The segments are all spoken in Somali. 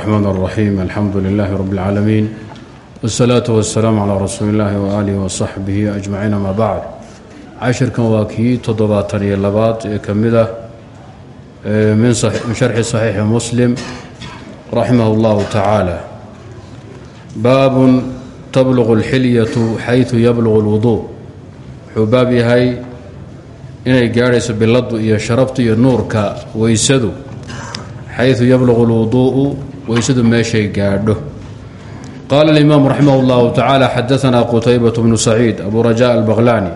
الرحمن الرحيم الحمد لله رب العالمين والصلاة والسلام على رsuuل الlahi وآله وصaxبه أجمعين amا bعd cashirkan waa kii toddobaatan iyo labaad ee ka mid ah min شharxi صaxiixi muslim raximah اllahu taعaalى baab تblغ الxilyaة xayثu yblغ الwuضوء wuxuu baab yahay inay gaadhayso biladu iyo sharafta iyo nuurka weysadu xayثu yblغu اlwuduءu weysadu meeshay gaadho qaala اlimaamu raximah اllahu tacaala xadaثna qutaybaة bnu saciid abu rajaء albaqlani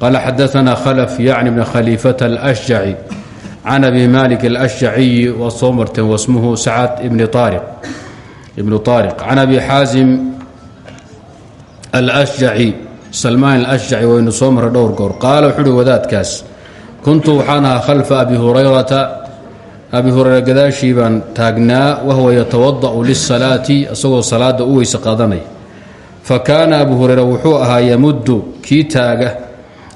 qaala xadaثna khlf yacni bn khaliifata اlأshjaci can abi malik اlأshjaciyi waa soo marteen wasmuhu sacad ibnu طaariq can abi xaasim alأshjaci salmaan alأshjaci waynu soo marray dhowr goor qaala wuxuu uhi wadaadkaas kuntu waxaan ahaa khalfa abi hurayrata abi hureyre gadaashii baan taagnaa wahuwa yatawada'u lisalaati isagoo salaada u weyse qaadanaya fa kaana abu hureyre wuxuu ahaa yamuddu kii taaga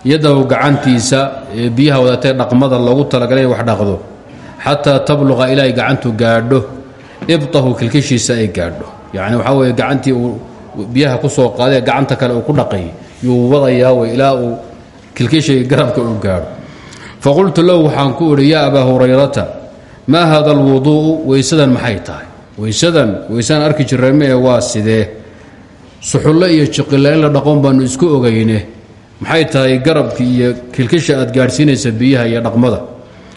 yadahu gacantiisa ee biyaha wadatee dhaqmada loogu talagalay wax dhaqdo. Xataa tabluqa ilaa gacantu gaadho ibtahu kilkishiisa ay gaadho. Yacni waxaa weye gacantii uu biyaha ku soo qaadee gacanta kale uu ku dhaqay yuu wadayaa wey ilaa uu kilkishay garabka uu gaadho. Faqultu lahu waxaan ku idhi yaa abaa hurayrata maa hada alwuduu'u weysadan maxay tahay? Weysadan weysaan arki jirray mee waa sidee? Suxullo iyo jiqilla in la dhaqoon baannu isku ogayne maxay tahay garabki iyo kilkisha aad gaadhsiinaysa biyaha iyo dhaqmada?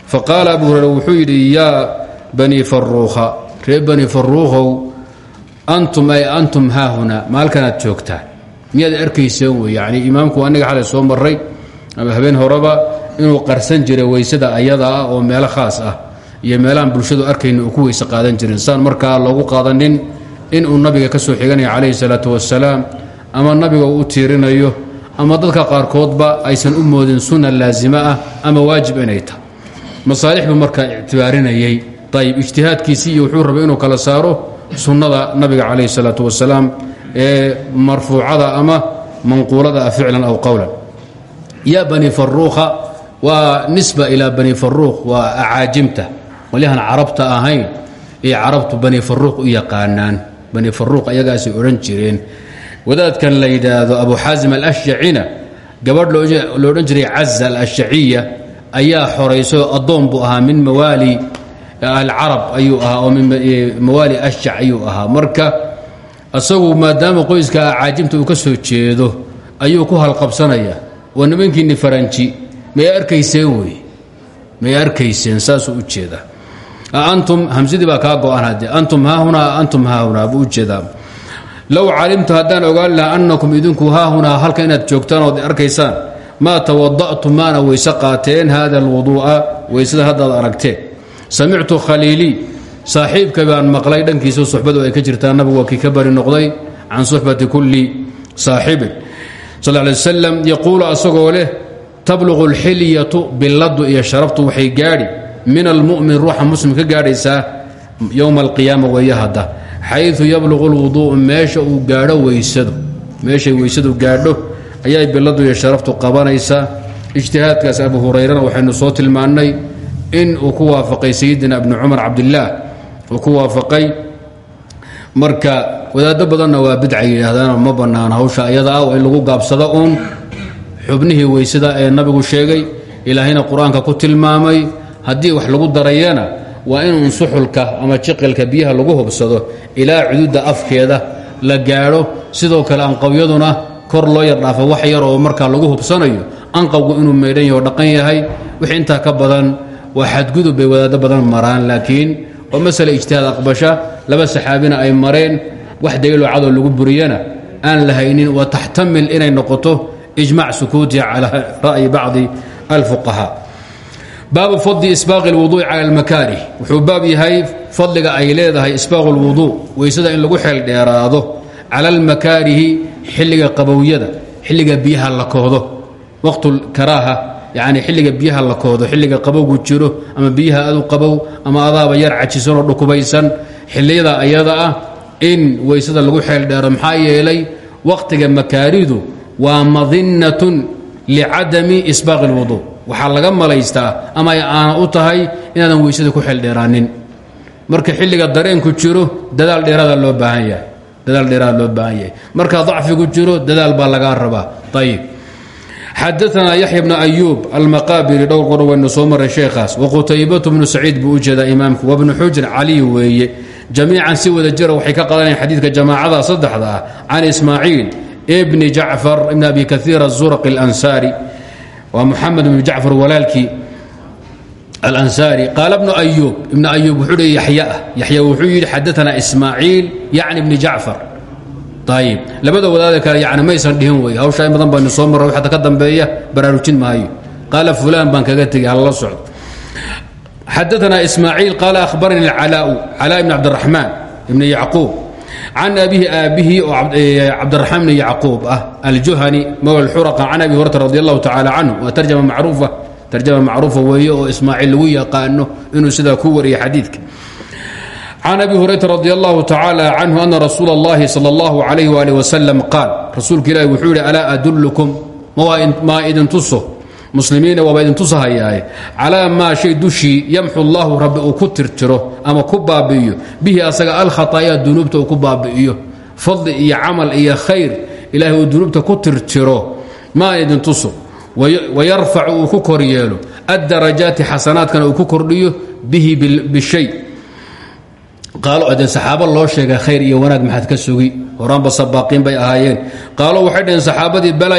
Fa qaala abu hureyre wuxuu yidhi yaa banii faruukha ree bani faruukhow antum ay antum haahuna maalkanaad joogtaan miyaad arkayseen wey yacni imaamku aniga xalay soo marray ama habeen horeba inuu qarsan jiray weysada ayada ah oo meelo khaas ah iyo meelahaan bulshadu arkayna uu ku weyse qaadan jirin. Saan markaa loogu qaadanin in uu nabiga ka soo xiganayo calayhi salaatu wasalaam ama nabiga uu u tiirinayo ama dadka qaarkoodba aysan u moodin sunna laasima ah ama waajib inay tahay. Masaalix buu markaa ictibaarinayay. Ayib ijtihaadkiisii iyo wuxuu rabay inuu kala saaro sunnada nabiga calayhi salaatu wasalaam ee marfuucada ama manquulada ah ficlan aw qowlan ya bani faruukha waa nisba ilaa bani faruuq waa acaajimta qolyahan carabta ahayn ay carabtu bani faruuq u yaqaanaan. Bani faruuq ayagaasay odhan jireen. Wadaadkan la yidhaahdo abu xaasim alashjacina gabadh lo odhan jiray caza alashjaciya ayaa xoraysay addoon buu ahaa min mawaali alcarab ayuu ahaa oo min mawaali ashjac ayuu ahaa. Marka isagu maadaama qoyska acaajimta uu ka soo jeedo ayuu ku halqabsanaya. Waa nimankiinni faranji may arkayseen wey. May arkayseen saasuu u jeedaa antum hamsadii baa kaa go-an haddee antum haahunaa antum haahunaa buu u jeedaa low calimtu haddaan ogaan lahaa annakum idinku haahunaa halka inaad joogtaan ood arkaysaan maa tawada'tu maana weyse qaateen hada alwuduu'a weysada haddaad aragteen samictu khaliilii saaxiibka baan maqlay dhankiisa suxbadu ay ka jirtaa nabigu waa ka bari noqday can suxbati kulli saaxibin sal lay wasalam yaquulu asagoo leh tabluqu billadu iyo sharaftu waxay gaadhi min almu'min ruuxa muslim ka gaadhaysaa yowma alqiyaama weeye hadda xayu yabluqu lwuduu'u meesha uu gaadho weysadu meeshay weysadu gaadho ayay billadu iyo sharaftu qabanaysaa ijtihaadkaas abu hurayrana waxaynu soo tilmaannay in uu ku waafaqay sayidina ibni cumar cabdillaah uu ku marka wadaaddo badanna waa bidcay yidhaahdaanoo ma bannaan hawsha ayada ah in lagu gaabsado uun. Xubnihii weysada ee nabigu sheegay ilaahayna qur'aanka ku tilmaamay haddii wax lagu darayana waa inuun suxulka ama jiqilka biyaha lagu hubsado ilaa cududa afkeeda la gaadho. Sidoo kale anqawyaduna kor loo yar dhaafo wax yar oo markaa lagu hubsanayo. Anqawgu inuu meydhan yaho dhaqan yahay. Wixii intaa ka badan waa xadgudub bay wadaaddo badan maraan laakiin waa masale ijtihaad aqbasha laba saxaabina ay mareen wax daliiloo cadoo lagu buriyana aan la haynin wa taxtamil inay noqoto ijmac sukuutiha calaa ra'yi bacdi alfuqahaa baabu fadli isbaaqi اlwuduu'i cala almakaarih wuxuu baab yahay fadliga ay leedahay isbaaqu اlwuduu weysada in lagu xeel dheeraado cala almakaarihi xilliga qabowyada xilliga biyaha la koodo waqtu karaaha yacni xilliga biyaha la koodo xilliga qabowgu jiro ama biyaha adu qabow ama adaaba yar cajisan oo dhukubaysan xilliyada ayada ah in weysada lagu xeel dheero maxaa yeelay waqtiga makaaridu waa madinatun licadami isbaaqi اlwuduu waxaa laga malaystaa ama ay aana u tahay inaadan weysada ku xeeldheeraanin marka xilliga dareenku jiro dadaal dheeraada loo baahan yahay. Dadaal dheeraada loo baahan yahay. Marka dacfigu jiro dadaal baa lagaa rabaa. Ayib xadaanaa yaxya bnu ayuub almaqaabiri dhowr qor waynu soo maray sheekhaas. Waqutaybatu bnu saciid buu u jeedaa imaamku. Wabnu xujr caliy weeye. Jamiican si wada jira waxay ka qadanayaan xadiidka jamaacada saddexda ah. Can ismaaciil bni jacfar ibn abi kaiir اlansaari waa muxamed ibnu jacfar walaalkii alansaari. Qaala bnu ayuub ibnu ayuub wuxuu hi yaxya ah yaxya wuxuu yidhi xadaanaa ismaaciil yacni bni jacfar. Ayib labada wadaada kale yani maysan dhihin wey hawshaa in badan baynu soo marra waxata ka dambeeya baraarujin maayo. Qaala fulaan baan kaga tegey halala socdo. Xadaanaa ismaaciil qaala ahbaranii alcalaau calaa ibni cabdiraxmaan ibni yacquub can abihi aabbihi oo cabdiraxmaan bni yacquub ah aljuhani mawla xuraqa can abi hurata radi allahu tacaala canhu waa tarjama macruufa tarjama macruufa weeye oo ismaaciil lagu yaqaano inuu sidaa ku wariya xadiidka can abi hurayra radi allahu tacaala canhu ana rasuula اllahi sal اllahu alayh wali wasalam qaal rasuulka ilahi wuxuu yidhi alaa adullukum maa idin tuso muslimiina waaba idin tusahayaaye calaa maa shay dushii yamxu allahu rabbi uu ku tirtiro ama ku baabi'iyo bihi asaga alkhataayaa dunuubta uu ku baabi'iyo fadli iyo camal iyo khayr ilaahay uu ku tirtiro maa idin tuso wayarfacu uu ku kor yeelo addarajaati xasanaadkana uu ku kordhiyo bihi bishay. Qaalo adee saxaabo loo sheega khayr iyo wanaag maxaad ka sugi horaanba sabaaqiin bay ahaayeen. Qaalo waxay dhaheen saxaabadii bala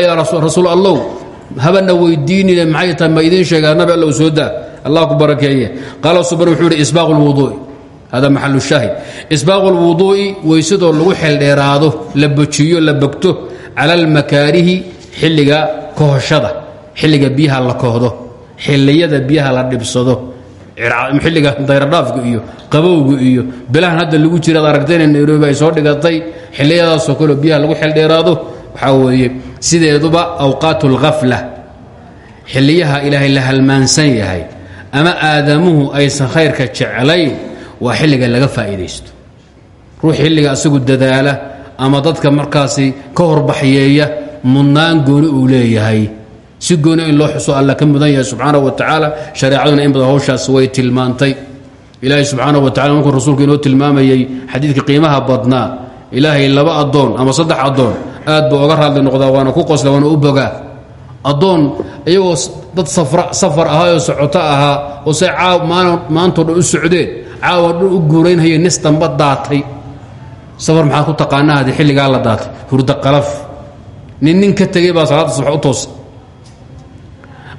habana weydiinine maxay tahay? Ma idiin sheegaa nabi soo daa. Allah ku barakeeye qaala suban wuxuu yidhi isbaaqu lwuduu'i hada maxalu shaahid. Isbaaqu lwuduu'i weysadoo lagu xeeldheeraado la bojiyo la bogto cala almakaarihi xilliga kohoshada xilliga biyaha la kohdo xilliyada biyaha la dhibsado xilliga dayradhaafka iyo qabowga iyo bilahan hadda lagu jiraad aragtayna nairobi ay soo dhigatay xilliyadaasoo kaleo biyaha lagu xeeldheeraado waxaa weeye sideeduba awqaat اlghafla xilliyaha ilaahay la halmaansan yahay ama aadamuhu aysan khayrka jeclayn waa xilliga laga faa'iidaysto. Ruux xilliga asagu dadaala ama dadka markaasi ka horbaxyeeya mudnaan gooni uu leeyahay. Si gooni in loo xuso alla ka mudan yahay subxaana wa tacaala shareecaduna in badan hawshaas way tilmaantay. Ilaahay subxaana wa tacala markuu rasuulku inoo tilmaamayey xadiidka qiimaha badnaa ilaahay laba addoon ama saddex addoon aad buu oga raadli noqdaa waana ku qosla waana u bogaa. Addoon iyagoo dad safar ahaayoo socoto ahaa oo say maantoo dhan u socdeen caawa dhan u guuraynhaya nis damba daatay. Safar maxaad ku taqaanaa haddii xilligaa la daatay? Hurda qalaf. Nin nin ka tegey baa salaadda subax u toosa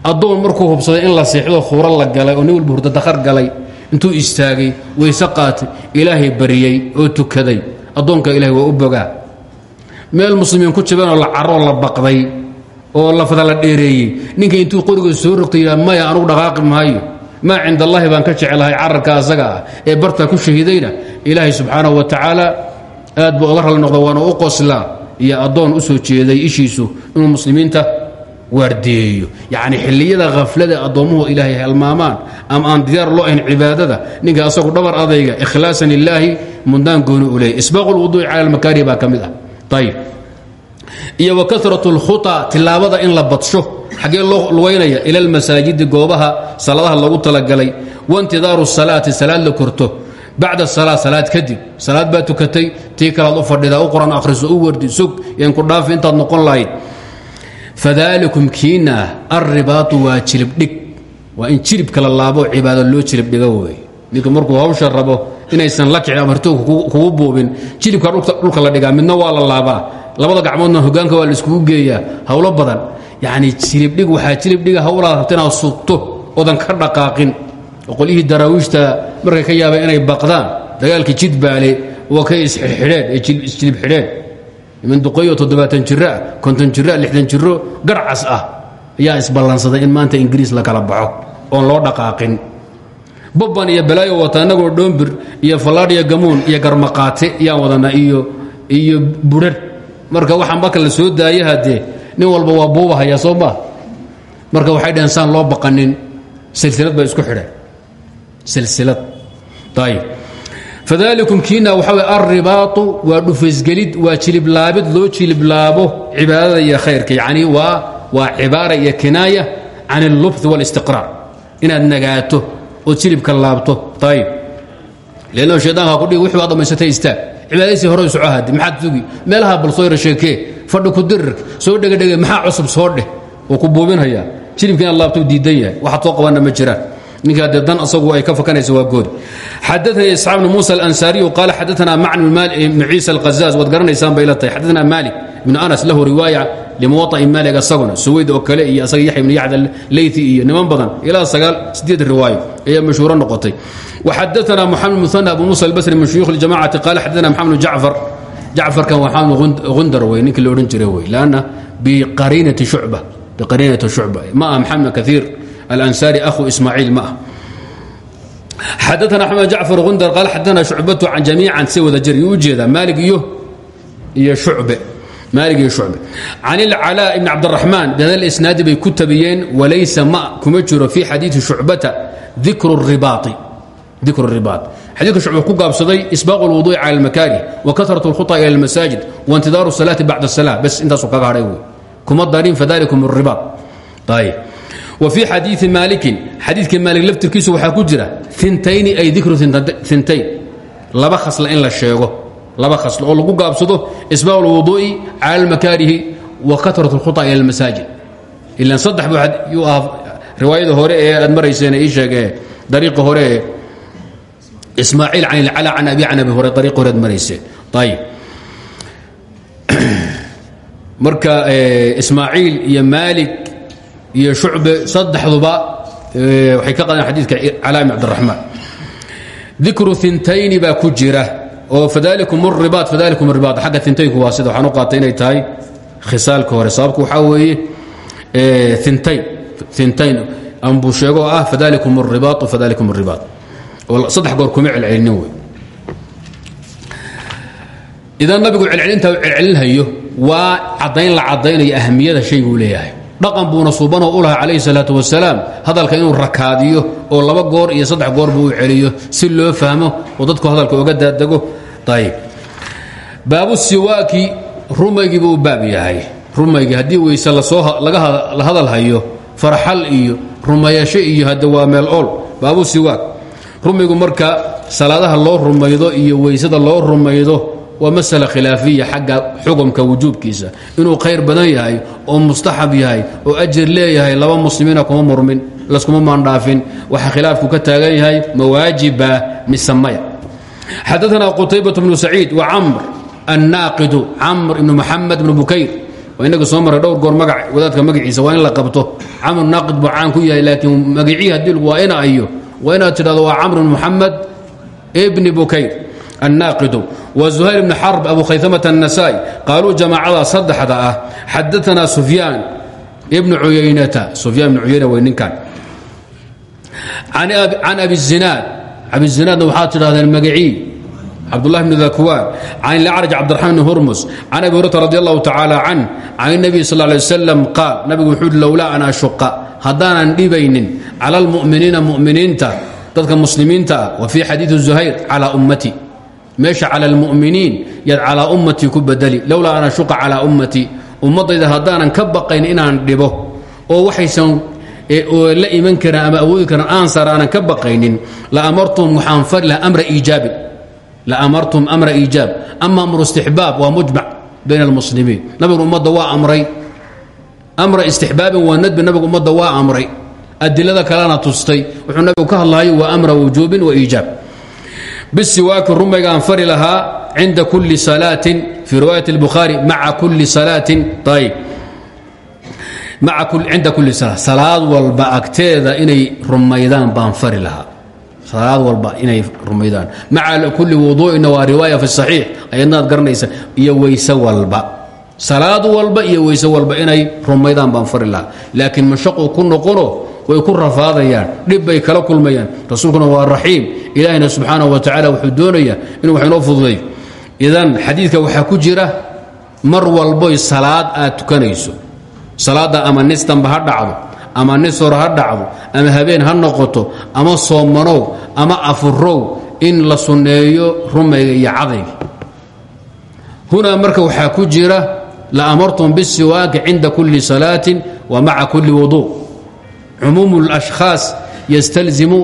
addoon markuu hubsaday in la seexdo khuro la galay oo nin walba hurdadakar galay intuu istaagay weyse qaatay ilaahay bariyey oo tukaday. Addoonka ilahay waa u bogaa meel muslimiin ku jabeenoo la caroo la baqday oo lafada la dheereeyey. Ninka intuu qoriga soo rogtay yidhaa maya anugu dhaqaaqi maayo. Maa cind allaahi baan ka jecelahay cararka asaga ah ee bartaa ku shahiidayna ilaahay subxaanahu wa tacaala aad buu oga ralli noqda waana u qoslaa iyo addoon u soo jeeday ishiisu inuu muslimiinta waardiyeeyo yacni xilliyada khaflada addoommuhu ilaahay halmaamaan ama aan diyaar loo ahayn cibaadada ninka asagu dhabar adayga ikhlaasan lilaahi mundaan gooni u leeyay isbaaqu lwuduuci cala almakaari baa ayib iyo wa karat اlkhuطa tilaabada in la badsho xaggee loo lugaynaya ila almasaajidi goobaha salaadaha loogu talagalay waintidaaru salaati salaad la korto. Bacda salaa salaad kadib salaad baa tukatay tii kalaad u fadhidaa u u wardi sug yanku dhaafi intaad noqon lahayd. Fadalikum kiina alribaatu waa jilibdhig waa in jilibka la laabo cibaado loo jilibdhigo wey. Ninka markuu hawsha rabo inaysan la kicin amarto kugu buubin. Jilibka dhulka la dhigaa midna waa la laabaa. Labada gacmoodna hogaanka waa la iskugu geeyaa. Hawlo badan. Yacni jilibdhig waxaa jilibdhiga hawlaad rabta inaad sugto oodan ka dhaqaaqin. Qolyihii daraawiishta markay ka yaabeen inay baqdaan dagaalkii jidbaale waa kay isxidheen ee isjilib xidheen niman duqeyo toddobaatan jiro ah konton jiro ah lixdan jiro garcas ah. Ayaa isballansaday in maanta ingiriis la kala baxo oon loo dhaqaaqin babban iyo balaayo wata annagoo dhoombir iyo fallaadh iyo gamuun iyo garmaqaate ayaan wadanaa iyo iyo burar marka waxaa marka la soo daaya haddee nin walba waa buubahaya soo maa marka waxay dhaheen loo baqanin. Silsilad bay isku xidheen. Silsilad. Ayib fadalikum kiina waxa wey alribaatu waa dhufaysgelid waa jiliblaabid loo jiliblaabo cibaadada iyo khayrka. Yacni waa waa cibaara iyo kinaaya can اllubth wاlistiqraar inaad nagaato ood jilibka laabto. Ayib leanno shaydaanka kudhigi wixii waa dhammaysatay istaag cibaadaysi hore soco hadi maxaad sugi? Meelaha bal soo yara sheekee fadhi ku dirirka soo dhegedhege maxaa cusub soo dheh? Wuu ku buubinhayaa jilibkiina laabtuu diidan yahay. Waxaad soo qabanna ma jiraan. Xadaanii isxaaq bn muusa alansaariyu qaala xadaana macn ibn ciisa alqazaaz waad garanaysaan bay la tahay. Xadaana malik ibnu anas lahu riwaaya limuwaطi malig asaguna suwayd oo kale iyo asaga yaxya bn yacd leythi iyo niman badan ilaa sagaal sideed riwaayo ayaa mashhuuro noqotay waxadaana moxamed muana abu muusa albasri min shuyuukh اljamacati qaala xadaana maxamed jacfar jacfarkan waa maxamed gundar wey ninkii lo odhan jira wey lanna biqariinati shucba biqariinati shucba ma ah maxamed kaiir alansaari ahu ismaaciil ma ah xadaana axmed jacfar gundar qaal xadaana shucbatu can jamiican si wada jir iyo ujeeda maalig iyo iyo shucbe maalig iyo shucbe can ilcalaa ibni cabdiraxmaan bihada isnaadi bay ku tabiyeen walaysa ma kuma jiro fii xadiidi shucbata dikru ribaai dikru ribaad xadiidka shucba ku gaabsaday isbaaqu lwuduuci cala almakaarih wa kasratu alkhuta ila almasaajid waintidaaru asalaati bacda asala bas intaasu kaga hadhay wey kuma darin fadalikum ribaad ayb wa fii xadiidi maalikin xadiidka maalik laftirkiisu waxaa ku jira intayn ay dikru intayn laba khasla in la sheego laba khasla oo lagu gaabsado isbaaq اlwuduu'i cala اlmakaarihi wa kasrat اlkhuطa ila اlmasaajid ilan saddex buu ah riwaayada hore ee aad marayseen ii sheegee dariiqa hore ee ismaaciil can ilcala can abi can abi hore ariiq horead marayseen ayib marka ismaaciil iyo maalik iyo shucbe saddexduba waxay ka qadeen xadiidka calaa ibn cabdiraxmaan dikru intayni baa ku jira oo fadalikum ribaad fadalikum ribaad. Xagga intaynku waa sida waxaan u qaatay inay tahay khisaalka hore. Sababku waxaa weeye intayn intayn anbuu sheego oo ah fadalikum ribaad fadalikum ribaad. Saddex goor kuma celcelinin wey. Idan nabigu celcelinta celcelinhayo waa caddayn la caddaynayo ahamiyada shayguu leeyahay dhaqan buuna suubanoo u lahay calayhi salaatu wasalaam. Hadalka inuu rakaadiyo oo laba goor iyo saddex goor buu u celiyo si loo fahmo oo dadku hadalka oga daadego ayb baabu siwaaki rumaygii buu baab yahay. Rumaygii haddii weyse la soo la hadalhayo farxal iyo rumayasho iyo hadda waa meel ool. Baabu siwaak. Rumigu marka salaadaha loo rumaydo iyo weysada loo rumaydo waa masala khilaafiya xagga xukumka wujuubkiisa. Inuu khayr badan yahay oo mustaxab yahay oo ajir leeyahay laba muslimiina kuma murmin laskuma maandhaafin. Waxa khilaafku ka taagan yahay mawaajiba mise maya. Xadaana qutaybat bnu saciid wa camr annaaqidu camr ibnu muxamed ibnu bukayr. Waa inaga soo maray goor magac wadaadka magaciisa waa la qabto. Camr naaqid buu caan ku yahay laakiin magicii haddii waa ina ayo waa inaad tidhahdo waa camr muxamed bni bukayr annaaqidu wa zuhayr bni xarb abu khaytamata الnasaai qaaluu jamaacada saddexda ah xadaana sufyaan ibnu cuyaynata sufyaan ibnu cuyayna way ninkan can abi zinaad abizinaadna waxaad tidhahdeen magacii cabdulahi bn dakwaan can ilacraj cabdiraxmaan bn hurmus can abi hurata radi allahu tacaala can can اnabiy sal ly wasalam qaal nabigu wuxuu uhi lowlaa an ashuqa haddaanan dhibaynin cala almu'miniina mu'miniinta dadka muslimiinta ah wa fii xadiidi zuhayr calaa ummati meesha cala almu'miniin yaad calaa ummatii ku bedeli. Lowlaa an ashuqa calaa ummatii ummaddayda haddaanan ka inaan dhibo oo waxaysan la iman karin ama awoodi karin aansar aanan ka baqaynin la amartum waxaan fari laha amra iijaabin la amartum amra iijaab. Ama amru istixbaab waa mujmac bayna almuslimiin. Nabigu ummadda waa amray. Amra istixbaabin waa nadbi nabigu ummadda waa amray. Adilada kalena tustay. Wuxuu nabigu ka hadlahayo waa amra wujuubin wa iijaab bisiwaaki rumaygaan fari lahaa cinda kulli salaatin fii riwaayat اlbukhaari maca kulli salaatin ayb cinda salaa salaad walba agteeda inay rumaydaan baan fari lahaa. Salaad walba inay rumaydaan. Maca kulli wuduu'ina waa riwaaya fi saxiix. Ayadnaad garanaysa iyo weyse walba. Salaad walba iyo weyse walba inay rumaydaan baan fari lahaa. Laakiin mashaqu ku noqono way ku rafaadayaan dhib bay kala kulmayaan. Rasuulkuna waa raxiim. Ilaahina subxaanahu wa tacala wuxuu doonayaa inuu wax inoo fududay idan xadiidka waxaa ku jira mar walboy salaad aad tukanayso. Salaadda ama nis damba ha dhacdo ama nis hor ha dhacdo ama habeen ha noqoto ama soomanow ama afurow in la sunneeyo rumayga iyo cadayga. Hunaa marka waxaa ku jira la amartum bisiwaaki cinda kulli salaatin wa maca kulli wuduu cumuum اlashkhaas yastalzimu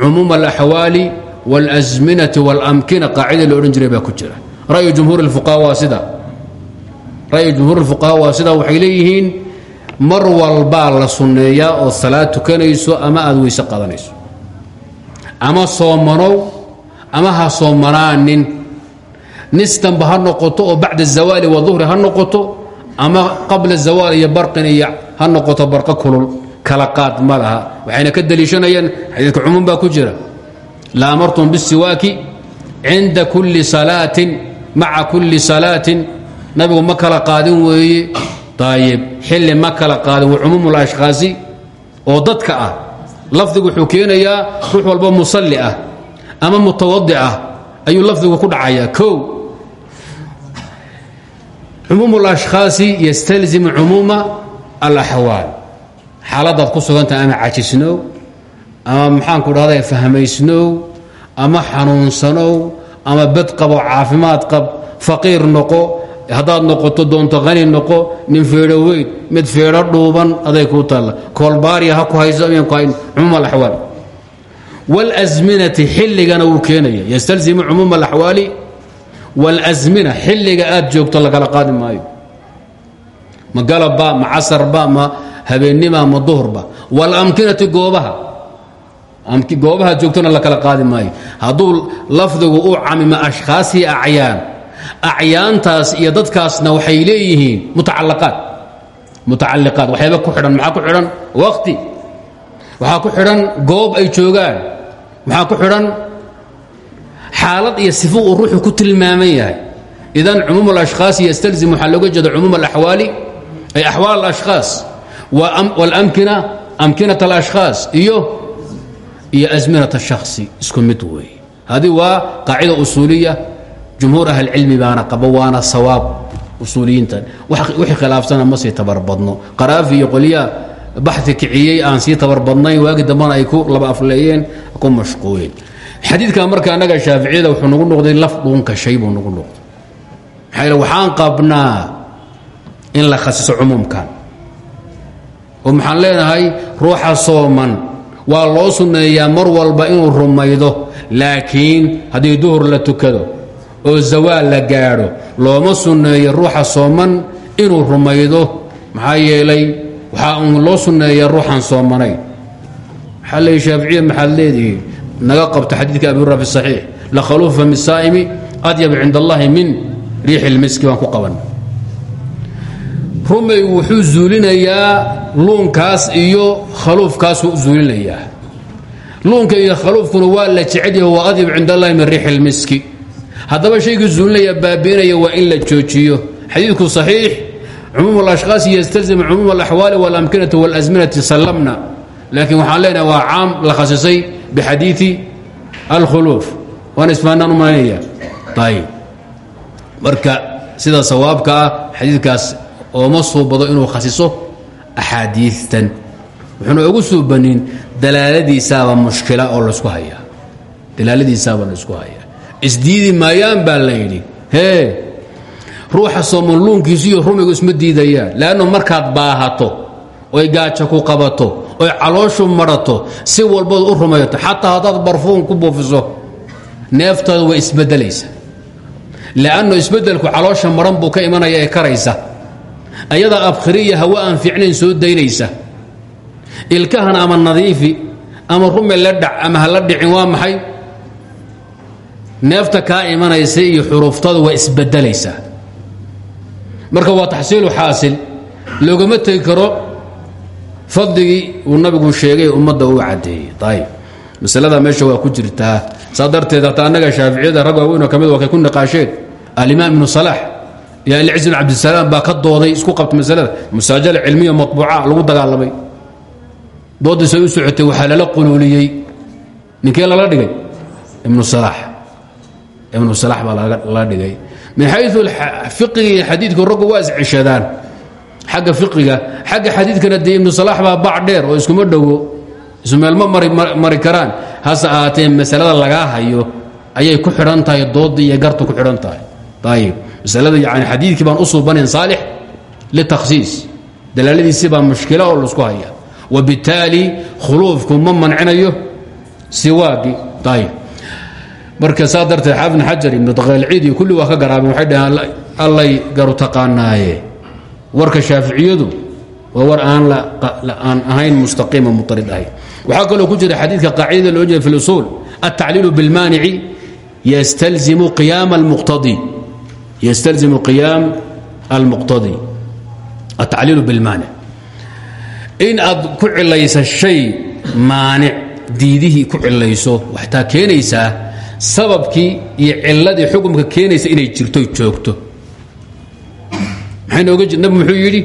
cumuum alaxwaali wاlأsminati wاlamkina qaacida la odhan jiray baa ku jira ra'yu jumhuur اfuqaha waa sida ra'yu jumhuur اfuqaha waa sida waxay leeyihiin mar walbaa la sunneeyaa oo salaad tukanayso ama aad weyse qadanayso ama soomanow ama ha soomanaanin nistanba ha noqoto oo bacda الzawaali waduhri ha noqoto ama qabla zawaal iyo barqin iyo ha noqoto barqo kulul kala qaad ma laha waxayna ka deliishanayaan xadiidka cumuum baa ku jira. La amartum bisiwaaki cinda kulli salaatin maca kulli salaatin. Nabigu ma kala qaadin weeye. Ayib xilli ma kala qaadin. Waa cumuum alashkhaasi oo dadka ah. Lafdigu wuxuu keenayaa ruux walba musalli ah ama mutawadi ah. Ayuu lafdigu ku dhacayaa. O cumuum alashkhaasi yastalzimu cumuuma alaxwaal xaaladaad ku sugantaha ama cajisnow ama maxaanku dhahday fahmaysnow ama xanuunsanow ama bad qabo caafimaad qab faqiir noqo hadaad noqoto doonto qani noqo nin feedho weyd mid feedho dhuuban aday kuu taalla. Koolbaariya ha ku hayso ian ku hayn cumuum alaxwaal wاlsminati xilligana wuu keenaya. Ystalzimu cumuuma alaxwaali wاlasmina xilliga aad joogto lagala qaadi maayo. Ma ma casarba ma habeennimaa ma duhurba. Walamkinati goobaha. Goobaha joogtona la kala qaadi maayo. Hadduu lafdigu u camima ashkhaas iyo acyaan. Acyaantaas iyo dadkaasna waxay leeyihiin mutacalaqaad mutacalliqaad. Waxyaaba ku xidhan. Maxaa ku xidhan? Waqti. Waxaa ku xidhan goob ay joogaan. Waxaa ku xidhan? Xaalad iyo sifo uu ruuxu ku tilmaaman yahay. Idan cumuum alashkhaas yastalzim waxaa looga jeeda cumuum alaxwaali ay axwaal alashkhaas amkinat اlashkhaas iyo iyo asminat الshakhصi isku mid weeye hadi waa qaacida usuuliya jumhuur ahlicilmi baana qaba waana sawaab usuuliyiintan wixii khilaafsana ma sii tabarbadno qaraafi iyo qolyaa baxi kiciyey aan sii tabarbadnayn waagi dambana ay ku laba afleeyeen ku mashquuleen xadiidka marka annaga shaaficiyada wuxuu nagu noqday laf dhuunka shay buu nagu noqday maxaa waxaan qabnaa in la khasiso cumuumkan oo maxaan leenahay ruuxa sooman waa loo sunneeyaa mar walba inuu rumaydo. Laakiin haddii duhur la tukado oo zawaal la gaadho looma sunneeyo ruuxa sooman inuu rumaydo. Maxaa yeelay waxaa uun loo sunneeyaa ruuxaan soomanayn maxaa leeyi shaaficiya maxaad leedihiin? Naga qabto xadiidka abi hurra fi saxiix. Adyab cinda allahi min riixi baan ku qaban rumaygu wuxuu zuulinayaa luunkaas iyo khaluufkaasuu zuulinayaa. Luunka iyo khaluufkuna waa la jecel yaha waa adyib cind allahi min riixilmiski haddaba shaygii zuulinaya baabiinaya waa in la joojiyo. Xadiidku saxiix cumuum alashkhaasi yastalzimu cumuum alaxwaali walamkinati walasminati sallamna. Laakiin waxaan leenahay waa caam la khasisay bixadiidi alkhuluuf. Waan isfaanaan u malaynaya ayib marka sida sawaabka ah, xadiidkaas ooma suubado inuu khasiso axaadiitan wuxuuna ugu suubanin dalaaladiisaaba mushkila oo lasku hayaa. Dalaaladiisaaba la isku hayaa. Isdiidi maayaan baa la yidhi hee ruuxa soomanluunkiisu iyo rumigu isma diidayaan. Leannu markaad baahato oy gaajo ku qabato oy calooshu marato si walbad u rumayto xataa haddaad barfuun ku buufiso neeftaada way isbedelaysa lannu isbedelku caloosha maran buu ka imanaya ee karaysa ayadaa abkhiri hawa aan fiicnayn soo daynaysa. Ilkahan ama nadiifi ama rume la dhac ama hala dhicin waa maxay? Neefta kaa imanaysa iyo xuruuftada waa isbedelaysaa. Marka waa taxsiilu xaasil loogama tegi karo fadligii uu nabigu sheegay ummadda uu caddeeyey. Ayb masalada meesha waa ku jirtaa. Saa darteed hataa annaga shaaficiyada rag waaweynoo ka mid waa kay ku niqaasheen alimaam ibnu salaax iyo alciz bin cabdisalaam baa ka dooday isku qabta masalada musaajala cilmiya mabuuca lagu dagaalamay dooddiisay u socotay waxaa lala quluuliyey ninkee lala dhigay ibnu salaax ibnu salaax baa lala dhigay min xayu fiqiga iyo xadiidku raggu waa isceshadaan xagga fiqiga xagga xadiidkana dee ibnu salaax baa bac dheer oo iskuma dhowo ismeelma mari karaan hase ahaatee masalada lagaa hayo ayay ku xidhan tahay doodda iyo gartu ku xidhan tahay ayib masalada yani xadiidkii baan u suubanayn saalix litakhsiis dalaaladiisii baa mushkila oo la isku haya wabittaali khuluufku ma mancinayo siwaagii ayib marka saa darteed xaafidn xajar ibnu daqaalciidi kulli waa ka garaabeen waxay dhaheen allay garu taqaanaaye. Warka shaaficiyadu waa war aan aan ahayn mustaqiima muarid ahayn. Waxaa kaloo ku jira xadiidka qaacidada loo jeeda fi usuul altacliilu bilmaanici ystalzimu qiyaama almuqtadi ystalzimu qiyaam almuqtadi altacliilu biاlmaanic in aad ku cilaysa shay maanic diidihii ku cilayso waxtaa keenaysaa sababkii iyo ciladii xukumka keenaysa inay jirto joogto nabi muxuu yidhi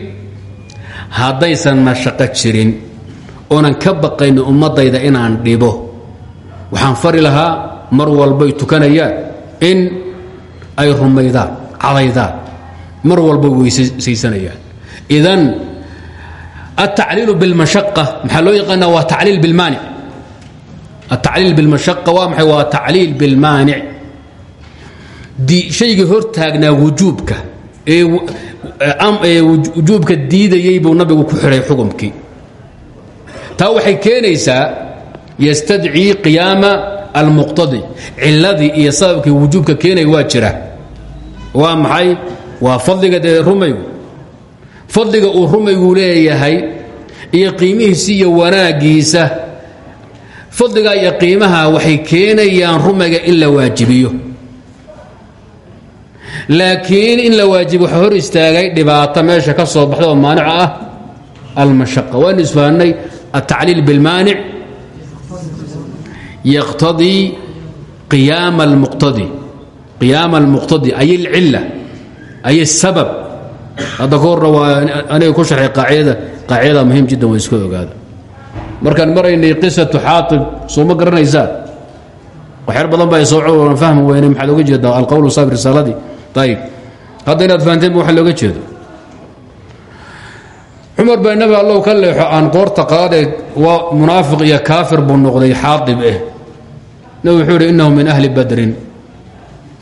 haddaysan mashaqo jirin oonan ka baqayni ummadayda inaan dhibo waxaan fari lahaa mar walbay tukanayaan in ay rumaydaan cadaydaan mar walba weysaysanayaan idan altacliilu biاlmashaqa maxaa loo yaqaana waa tacliil bilmaanic altacliil bilmashaqa waa maxay? Waa tacliil bilmaanic shaygii hortaagnaa wujuubka. Ee wujuubka diidayey buu nabigu ku xidhay xukumkii. Taa waxay keenaysaa ystadcii qiyaama almuqtadi. Ciladii iyo sababkii wujuubka keenaya waa jira waa maxay? Waa fadliga dee rumaygu fadliga uu rumaygu leeyahay iyo qiimihiisi iyo wanaagiisa fadliga iyo qiimaha waxay keenayaan rumayga in la waajibiyo. Laakiin in la waajibo waxa hor istaagay dhibaato meesha ka soo baxda oo maanic ah almashaqa waanu isfahanay altacliil bilmaanic yaqtadii qiyaama almuqtadi qiyaama almuqtadi ay alcilla ay asabab hadda ka horna waa aniga ku sharxay qaacidada qaacidada muhiim jiddan waa iska ogaada. Markaan maraynay qisatu xaatib soo ma garanaysaan waxyar badan baa soo cooran fahmi weyne maxaa looga jeedaa? Alqowl saab risaaladii ayib hadda inaad fahanteen waxa looga jeedo. Cumar baa nabi allow ka aan qoorta qaadee waa munaafiq iyo kaafir buu noqday xaadib eh. Nabi wuxuu innahu min ahli badrin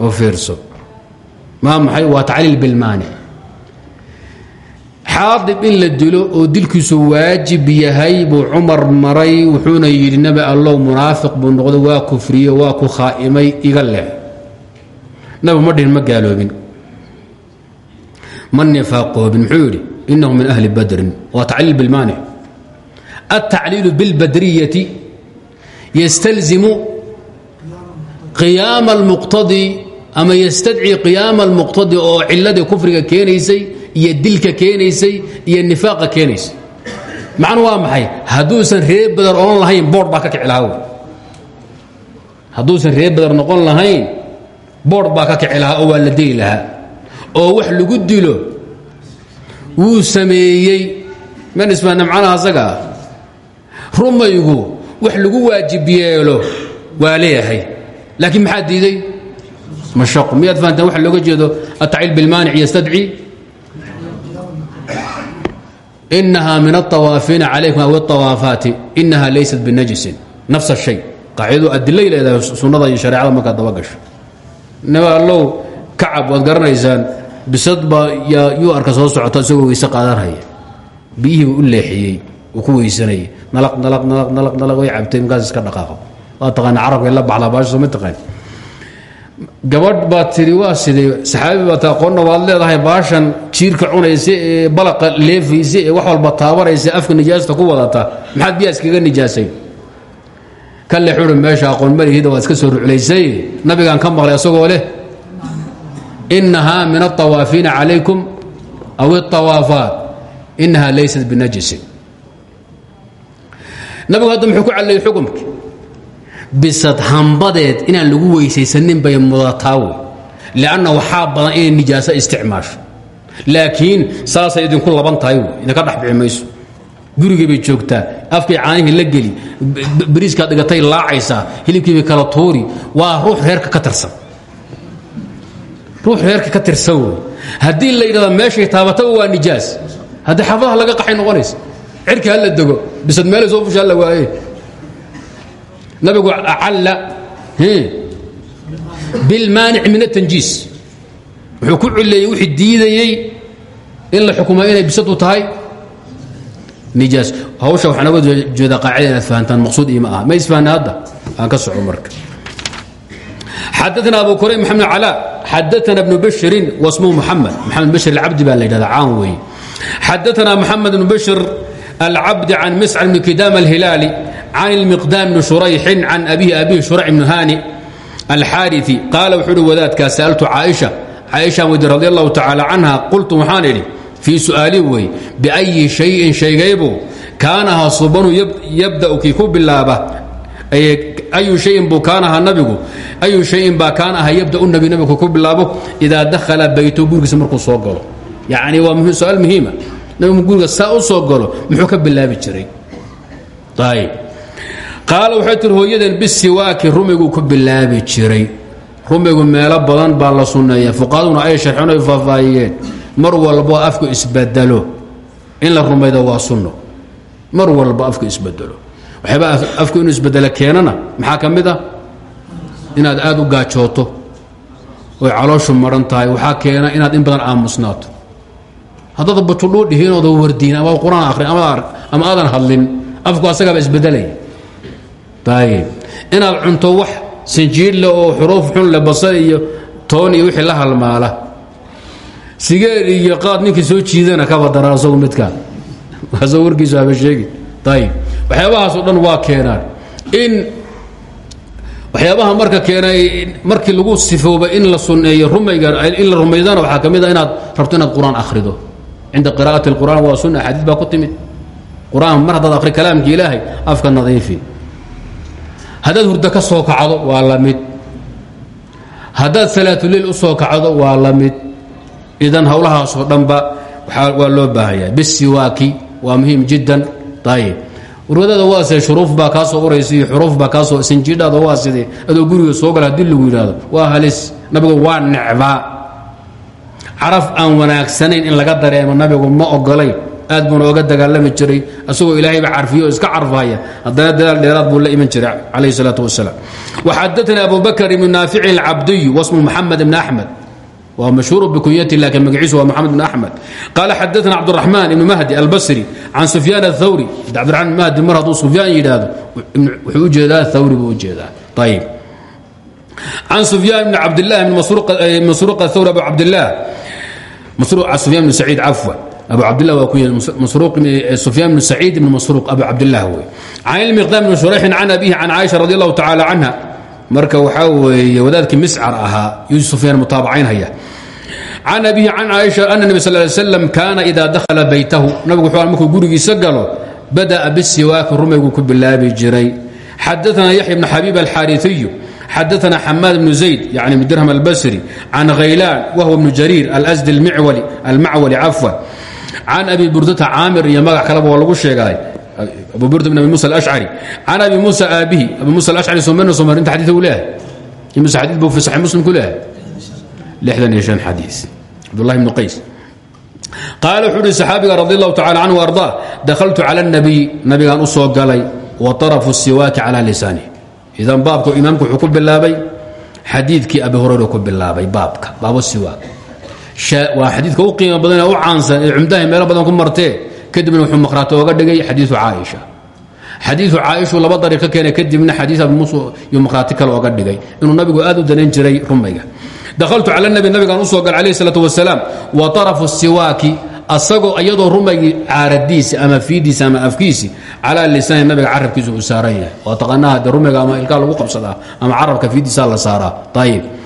oo fiirso. Maa maxay? Waa tacliil bilmaanic xaadib in la dilo oo dilkiisu waajib yahay buu cumar maray wuxuuna yidhi nabi allow munaafiq buu noqday waa kufriye waa ku khaa'imay iga leex nabi ma dhihin ma gaaloobin. Ma nifaaqoobin muxuu yidhi inahu min ahli badrin. Waa tacliil bilmaanic altacliilu bilbadriyati ystalzimu qiyaama almuqtadi ama ystadcii qiyaama almuqtadi oo ciladii kufriga keenaysay iyo dilka keenaysay iyo nifaaqa keenaysay. Macnu waa maxay? Hadduusan ree badar oon lahayn boodh baa ka kici lahaa hadduusan ree badar noqon lahayn boodh baa ka kici oo waa la dili oo wax lagu dilo wuu sameeyey. Manisbaana macnaha asaga ah rumaygu wax lagu waajib waa leeyahay. Laakiin maxaa diiday mashaqo miyaad fahanteen waxa looga jeedo? Atacil bilmaanic yastadci inaha min aawaafiina calaykum aw awaafaati inaha laysat binajisin nafs shay. Qaacidadu adilay leedahay sunnada iyo shareecada markaad dabagasho nabaalow kacab waad garanaysaan bisad baa yuu arka soo socota isagoo weyse qaadanhaya biyihiiba u leexiyey uu ku weysanayay nalaq nalaq nalaq nalaq nalaq way cabtay markaas iska dhaqaaqo. Waa taqaana carabka ila baxdaa baasho soo ma taqaan gabadh baa tiri waa siday saxaabi baad ta aqoonna waad leedahay baashan jiirka cunaysa ee balaqa leefaysa ee wax walba taabanaysa afka nijaasta ku wadata maxaad biyaa iskaga nijaasay? Kale xuri meesha aqoon malihida waad iska soo ruclaysay nabigaan ka maqlay asagoo leh innahaa min aawaafiina calaykum aw awaafaat inahaa laysat binajisin nabigu hadda muxuu ku cadlayay xukumki bisad hambadeed inaan lagu weysaysanin bay mudataa wey lanna waxaa badan inay nijaaso isticmaasho. Laakiin saasay idinku laban tahay wey idinka dhexbixi mayso. Bay joogtaa. Afkay caanihii la geli. Bariiskaad dhigatay laacaysaa. Hilibkiibay kala tuuri waa ruux reerka ka tirsan. Ruux reerka ka tirsan wey la yidhahdo meeshay taabataba waa nijaas. Haddii xaafadaha laga qaxay noqonaysa. Cirka hala dego. Bisad meelay soo fushaa la waaye nabigu acalla bilmaanic min atanjiis wuxuu ku cileeyey wixii diidayey in la xukumo inay bisadu tahay nijaas. Hawsha waxaa noga jeeda qaacida maqsuud iyo ma aha. Ma isfahna hadda? Aan ka soco marka. Xadaana abu kurayb maxamed calaa xadaana bnu bashrin wasmuhu muxamed maxamed bashir alcabdi baa la yidhahda caan weeye. Xadaana moxamed bnu bashir alcabdi can can ilmiqdaam bni shurayxin can abihi abihi shurayc bnu hani alxaariثi qaala wuxuu uhi wadaadkaa sa'altu caaisha caaishaan weydi radi allahu tacaala canha qultu waxaan idhi fii su'aalii wey biأyi shayin shaygaybu kaanaha subanu yabda'u kii ku bilaaba ayu shayin buu kaanaha nabigu ayu shayin baa kaan aha yabda'u nabi nabigu ku bilaabo idaa dakhala bayto gurigiisa markuu soo galo yacni waa su'aal muhiima nabigu guriga saa u soo galo muxuu ka bilaabi jiray ayb qaala waxay tiri hooyadeen bisiwaaki rumiguu ku bilaabi jiray. Rumigu meelo badan baa la sunneeya. Fuqahaduna ay sharxeen faahfaahiyeen. Mar walbo afku isbedelo. In la rumaydo waa sunno. Mar walbo afku isbedelo. Waxyaaba afku inuu isbedelo keenana maxaa ka ah? Inaad aad u gaajooto. Oy calooshu maran tahay. Waxaa keena inaad in badan aamusnaato. Haddaad butudhuu dhihiin ooda wardiin ama qur'aan akhrin ama aadan hadlin afku asagaaba isbedelaya ayib inaad cunto wax sinjiidle oo xuruuf xunle basal iyo toon iyo wixii la halmaala. Sigeer iyo qaad ninkii soo jiidana ka badana asagu midkaan asagoo warkiisu haba sheegi. Ayib waxyaabahaasoo dhan waa keenaan. In waxyaabaha marka keenay markii lagu sifooba in la sunneeyo rumayga in la rumaydana waxaa ka mid a inaad rabto inaad qur'aan akhrido. Cinda qiraa'ati اlqur'aan waa sunna axaadiis baa ku timid. Qur'aan mar haddaad akhri kalaamki ilaahay afka nadiifi haddaad hurdo ka soo kacdo waa la mid. Haddaad salaatuleil u soo kacdo waa la mid. Idan howlahaasoo dhanba waa loo baahanyahay bisiwaaki waa muhiim jiddan. Ayib waa side shuruuf baa kaa soo uraysa iyo xuruuf baa kaa soo sinjiidhaada waa sidee adoo guriga soo gala haddii lagu yidhaahdo waa halis. Nabigu waa necbaa caraf aan wanaagsanayn in laga dareemo nabigu ma ogolayn aad buuna oga dagaalami jiray asagoo ilaahayba carfiyo iska carfaya haddana dadaal dheeraad buu la iman jiray calayh salaatu wasalaam. Waxadaana abu bakr ibnu naafici alcabdiy wasmu maxamed ibn axmed waa mashhuur bikunyati laakiin magaciisu waa maxamed bn axmed qaala xadaana cabduraxmaan ibnu mahdi albasri can sufyaan athawri cabdiraxmaan ibn mahdi mar hadduu sufyaan yidhaahdo wuxuu u jeedaa thawri buu u jeedaa ayib can sufyaan ibn cabdilah ibn masruuq athawri abu cabdilah sufyaan ibn saciid cafwan abu cabdillah waa ku sufyaan bn saciid ibn masruuq abu cabdilah wey. Can ilmiqdaam bn shurayxin can abihi can caaisha radi allahu tacaala canha marka waxaa weeye wadaadkii miscar ahaa yuu sufyaan mutaabacaynhaya can abihi can caaisha ana nebi sal ly slam kaana ida dakhala baytahu. Nabigu wuxuu markuu gurigiisa galo bada'a bisiwaaki rumayguu ku bilaabi jiray. Xadaana yaxya bn xabiib alxaariiyu xadaana xamaad bnu zayd yani bn dirham albasri can khaylaan wahwa bnu jariir alsdi almacwali cafwan can abi burdata caamir iyo magac kaleba waa lagu sheegay abu burda bn abi musa alashcari can abi muusa aabihi abi musa alashcari somarna somar inta xadiid uu leeyahay imuse xadiid buu fi saxi muslim ku leeyahay lixdan iyo shan xadiis cabdullahi bnu qays qaala wuxuu uhi saxaabiga radi allahu tacala canhu ardaa dakhaltu cala اnabiy nabigaan u galay wa طarafu siwaaki cala lisaani idan baabka imaamku wuxuu ku bilaabay abi hurayra ku bilaabay baabka baabo waa xadiidka u qiimo badan u caansan ee meelo badan ku martee kadibna wuxuu maqhraato oga dhigay xadiiu caaisha. Xadiiu caaishu laba dariiq keenay kadibna xadiis abi muuse iyo maqhraati kale oga dhigay. Inuu nabigu aad u danayn jiray rumayga. Dakhaltu cala nabi nabigaan u soo gal alayh salaatu wasalaam wa طarafu siwaaki asagoo iyadoo rumaygii caaradiisi ama fiidiisi ama afkiisi calaa lisaani nabiga carabkiisa uu saaran de rumayga ama ilkaa lagu qabsadaa ama carabka fiidiisaa la saaraa. Ayib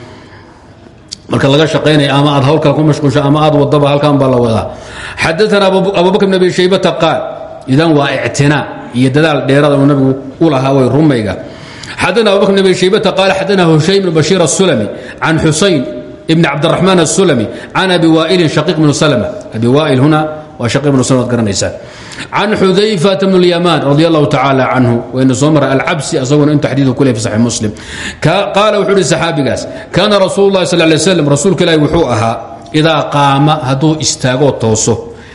marka laga shaqaynaya ama aad hawlkaa ku mashquulsha ama aad wadaba halkan baa la wadaa. Xadaana abubakr bn abi shaybata qaal idan waa ictinaa iyo dadaal uu nabigu u lahaa way rumayga. Xadana abubakr bn abi shaybata qaal xadana hushaym bn bashiir asulami can xusayn ibn cabdiraxmaan asulami can abi waailin shaqiiq bn salma abi waail huna waa shaqiiq bn slm ad garanaysaan can xudayfata bn اlyamaan radi allahu tacaala canhu wayna soo mara alcabsi asaguna intu xadiidu ku leh fi saxi muslim qaala wuxuu ihi saxaabigaas kaana rasuulu llahi sal lay slam rasuulka ilaahi wuxuu ahaa idaa qaama hadduu istaagoo tooso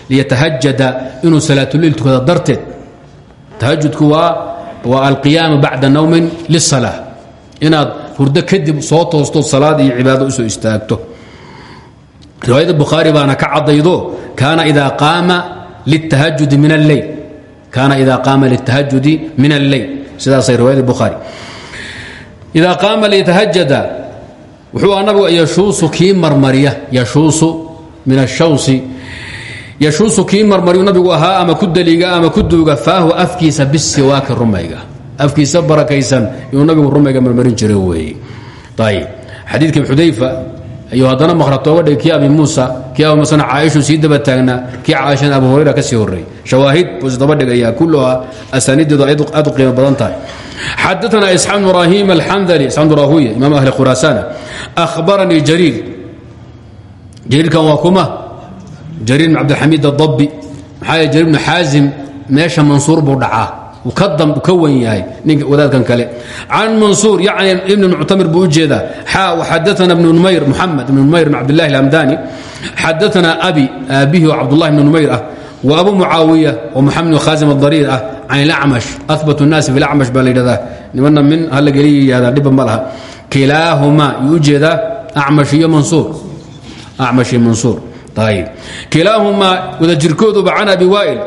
liyatahajada inuu salaatuleil tukado darteed. Tahajudku waa waa alqiyaama bacda nawmin lisalaa inaad hurdo kadib soo toosto salaad iyo cibaado u soo istaagto riwaayada bukhaari baana ka caddaydo kaana idaa qaama liltahajudi min alleyl kaana idaa qaama liltahajudi min alleyl sidaasay riwaayada bukhaari. Idaa qaama litahajada wuxuu aha nabigu yashuusu marmariya yashuusu min ashawsi yashuusu kii marmaryu nabigu ahaa ama ku daliiga ama ku duuga faahu afkiisa bisiwaaki rumayga. Afkiisa barakaysan inuu nabigu rumayga marmarin jira weeye ayb xadiidka xudayfa ayuu haddana maqhrabtooga dhigay kii abi muusa kii abi muusena daba taagnaa kii caaishana abu hurayra ka sii horreeyey shawaahid buu isdaba dhigaya kulluha asaaniideedu aad u qiimo badan tahay. Xadaana ibrahim alxandali isxaaq rahuya imaam ahli khuraasana akhbaranii jariir. Jariirkan waa kuma? Jariir bn cabdilxamiid adabbi maxaa yeele jariir bnu xaazim meesha mansuur buu dhacaa ka wan yahay ninka wadaadkan kale. Can mansuur yacni ibn muctamir buu u jeedaa xaa waxadaana ibnu numayr muxamed ibn numayr bn cabdillahi alhamdani. Xadaana abi aabihi oo cabdullahi ibn numayr ah wa abu mucaawiya oo muxamed bn khaasim adariir ah can ilacmash ahbat الnaasi fi lacmash baa la yidhahdaa. Nimanna min hala geliya yihahdaa dhibba ma laha. Kilaahumaa yuu u jeedaa acmash iyo mansuur. Acmash iyo mansuur ayib kilaahumaa wada jirkooduba can abi waa'il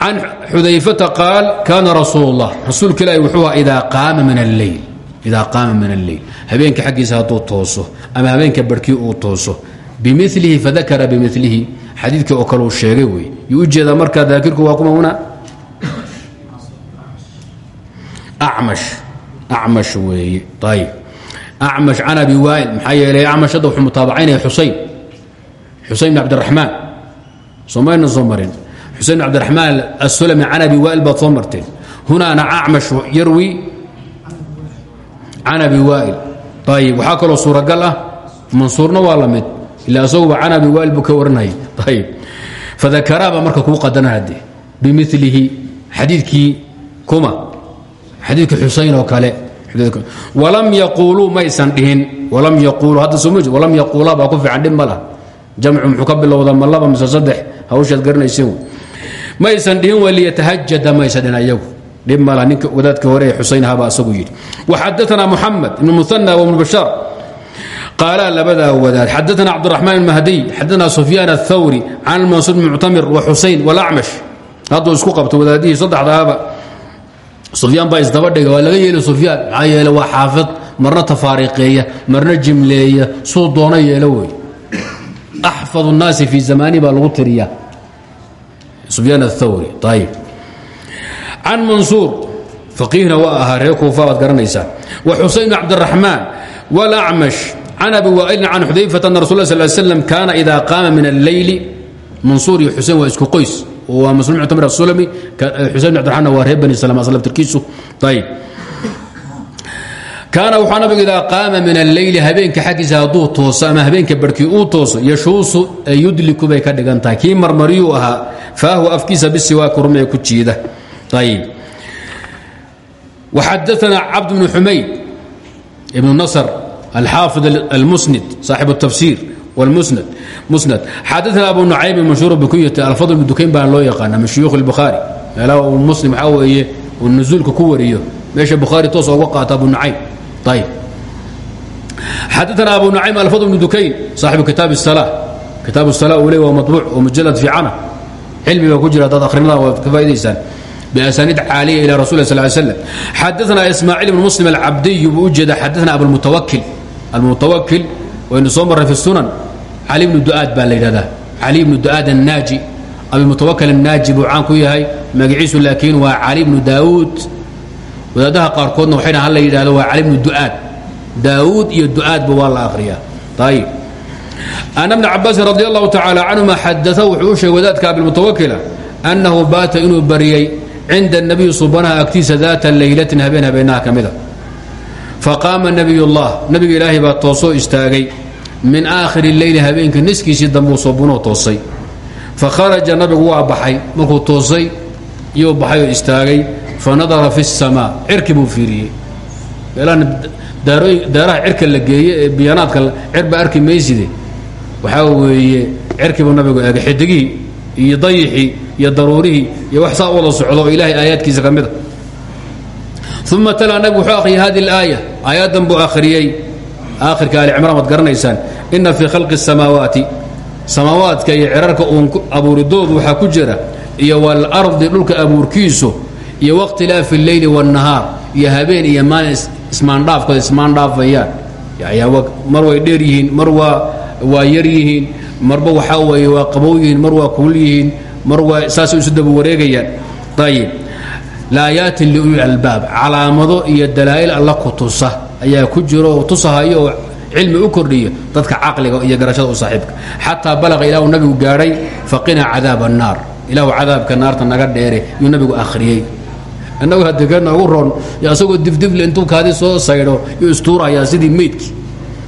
can xudayfata qaal kaana rasuul اllah rasuulka ilaahi wuxuu aha idaa qaama min alleyl idaa qaama min alleyl habeenka xaggiisa hadduu tooso ama habeenka barhkii uu tooso bimilihi fadakara bimilihi xadiidkii oo kale uu sheegay wey yuu u jeedaa markaa daakirku waa kuma una acmash acmash weeye ayib acmash can abi waa'il maxaa yeelay acmash hadda wuxuu mutaabacaynaya xusayn xusayn bn cabdiraxmaan soomayna soo marin xusayn bn cabdiraxmaan asulami can abi waa'il baad soo marteen hunaana acmash yarwi can abi waa'il ayib waxaa kaloo suuragal ah. Mansuurna waa la mid. Ila isaguba can abi waa'il buu ka waranayay ayib fadakaraaba marka kuu qadana hadde bimilihi xadiidkii kuma. Xadiidka xusayn oo kale. Walam yaquuluu maysan dhihin. Walam yaquuluu hadda soo mji walam yaquulaa baa ku fiican dhib ma lah jamcu muxuu ka bilowdaa ma laba mise saddex. Hawshaad garanaysin maysan dhihin wa liyatahajada maysan dhihin ayagu dhib ma lah ninka wadaadka hore ee xusayn ahaabaa isagu yidhi. Waxadaana muxamed ibn muhana wibnu bashaar qaalaa labadaa wadaad xadaana cabdiraxmaan mahdiy xadaana sufyaan athawri can mansuur bn muctamir wa xusayn walacmash hadduu isku qabto wadaadihii saddexdaaba sufyaan baa isdabadhiga waa laga yeeli sufyaan. Maxaa yeele waa marna tafaariqeeya marna jimleeya suu doono yeelo wey axfad الnaasi fii zamani baa lagu tiriya sufyaan aلthawri ayib can mansuur faqiihna waa ahaa reer kuufa baad garanaysaa wa xusayn cabdiraxmaan wاlacmash can abi waa'ilin can xudayfata ana rasul sl slam kaana ida qaama min alleyli mansuur iyo xusein waa isku qoys waa muslim muctamir asulami xusein bn abdirxmaan waa reer bani salama aslam tirkiisu ayib kaana wuxuu nabigu idaa qaama min alleyli habeenka xaggiisa hadduu tooso ama habeenka barhkii uu tooso yashuusu yudliku bay ka dhigan tahay. Kii marmaryuu ahaa faahu afkiisa bisiwaaki rumee ku jiida. Ayb waxadaana cabd bnu xumayd ibnu nasr alxaafid almusnid saaxibu tafsiir wlmusnad musnad. Xadaana abu nucaym manshhuur bukuyati alfadl bnu dukayn baana loo yaqaana min shuyuukh اlbukhaari meelaha uu muslim waxaa weeye uu nusuulka ku wariyo. Meesha bukhaari toos uga qaato abu nucaym ayb xadaana abu nucaym alfadl bn dukayn saaxibu kitaab الsalaa kitaab الsalaa uu le waa maطbuuc oo mujalad fiicana cilmi baa ku jira hadaad akhrinada waad ka faa'idaysaan بأسانيد عالية إلى رسول الله صلى الله عليه وسلم حدثنا إسماعيل بن مسلم العبدي بوجد حدثنا أبو المتوكل المتوكل وإن صمر في السنن علي بن دؤاد بالليلة علي بن دؤاد الناجي أبو المتوكل الناجي بوعان كويهاي مقعيس لكن وعلي بن داود wadaadaha qaarkoodna waxayna hal la yidhahdo waa cali bnu du'aad. Daawuud iyo du'aadba waa la akhriyaa. Ayib ana bna cabaasin radi allahu tacaala canhuma xadaa wuxuu u wadaadka abilmutawakila annahu baata inuu baryey cinda nabiyi subanaha agtiisa daata laylatin habeen habeenaha ka mida. Faqaama nabiyullah nabiga ilaahay baa toosoo istaagay. Min aakhiri leyli habeenkii niskiisii dambuu soobunoo toosay. Fa kharaja nabigu waa baxay. Markuu toosay iyuu baxay oo istaagay fanadara fi الsamaa cirki buu fiiriyey daaraha cirka la geeye ee biyanaadka cirba arki mayside waxaa weeye cirkiibuu nabigu eegay xidigihii iyo dayixii iyo daruurihii iyo wax saa wada socdo oo ilaahay aayaadkiisa ka mida uma talaa nabigu wuxuu akhriyay hadi اlaaya aayaddan buu akhriyey aakhirka ali cimraan waad garanaysaan ina fii khalqi الsamaawaati samaawaadka iyo cirarka uun abuuridoodu waxaa ku jira iyo walardi dhulka abuurkiisu iyo wakhtilaafi اlleyli wالnahaar iyo habeen iyo maalin ismaandhaafkooda ismaandhaafayaan mar way dheer yihiin mar waa waa yar yihiin marba waxaa weeye waa qabow yihiin mar waa kuul yihiin mar waa saasay isu daba wareegayaan ayib laayaatin liuli albaab calaamado iyo dalaa'il alla ku tusa ayaa ku jiro oo tusahayo oo cilmi u kordhiya dadka caqliga iyo garashada u saaxiibka xataa balaqa ilaahu nabigu gaadhay faqinaa cadaab annaar ilaahu cadaabka naarta naga dheere yuu nabigu akhriyey innagu hadee noogu roon yo asagoo dibdible intuu kaadi soo saydho yuu istuurahayaa sidii meydkii.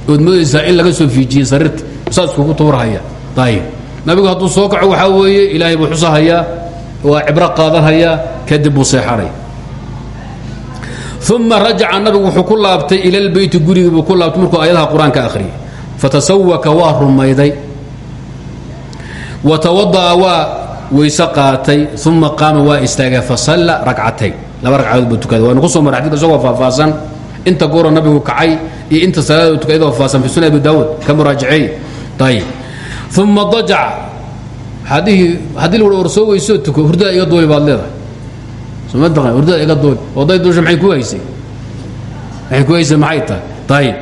Ood moodaysaa in laga soo fiijiyey sariirta saas kugu tuurahaya ayib nabigu hadduu soo kaco waxaa weeye ilaahay buu xusahayaa waa cibro qaadanhayaa kadib buu seexanaya uma rajaca nabigu wuxuu ku laabtay ila lbeyti gurigii buu ku laabtay markuu aayadaha qur'aanka akhriyay. Fatasawaka waa rumayday. Wa tawada'a waa weyse qaatay uma qaama waa istaagay fasalla ragcatayn laba ragcadood buu tukaday. Waanu ku soo maray xadidka isagoo faahfaahsan. Inta goora nabigu kacay iyo inta salaada tukay idoo faahfaahsan fi sunan abi daawud ka muraajaceey ayib uma dajaca. Haddii haddii la war soo weysoo tuko hurdada iga duuli baad leedahay. Soma taqan hurdada iga duuli. Oday duusha maxay ku haysay? Maxay ku haysay? Maxay tahay? Ayib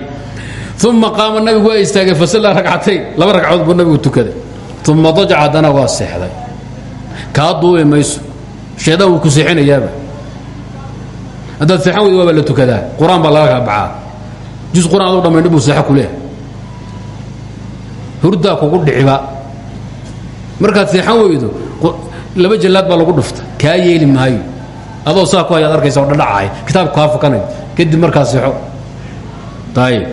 uma qaama nabigu waa istaagay fasalla ragcatayn laba ragcadood buu nabigu tukaday. Uma dajaca haddana waa seexday kaa duubi mayso. Shaydaan wuu ku seexinayaaba. Haddaad seexan weyda waabaa la tukadaa. Qur'aan baa laga kaa baxaa jus qur'aan adu dhamayn buu seexo ku leehay hurdaa kugu dhiciba. Markaad seexan weydo laba jallaad baa lagu dhufta. Kaa yeeli maayo. Adoo saa ku hayaad arkaysa oo dhadhacaya kitaabku kaa fakanayo kadib markaa seexo. Ayib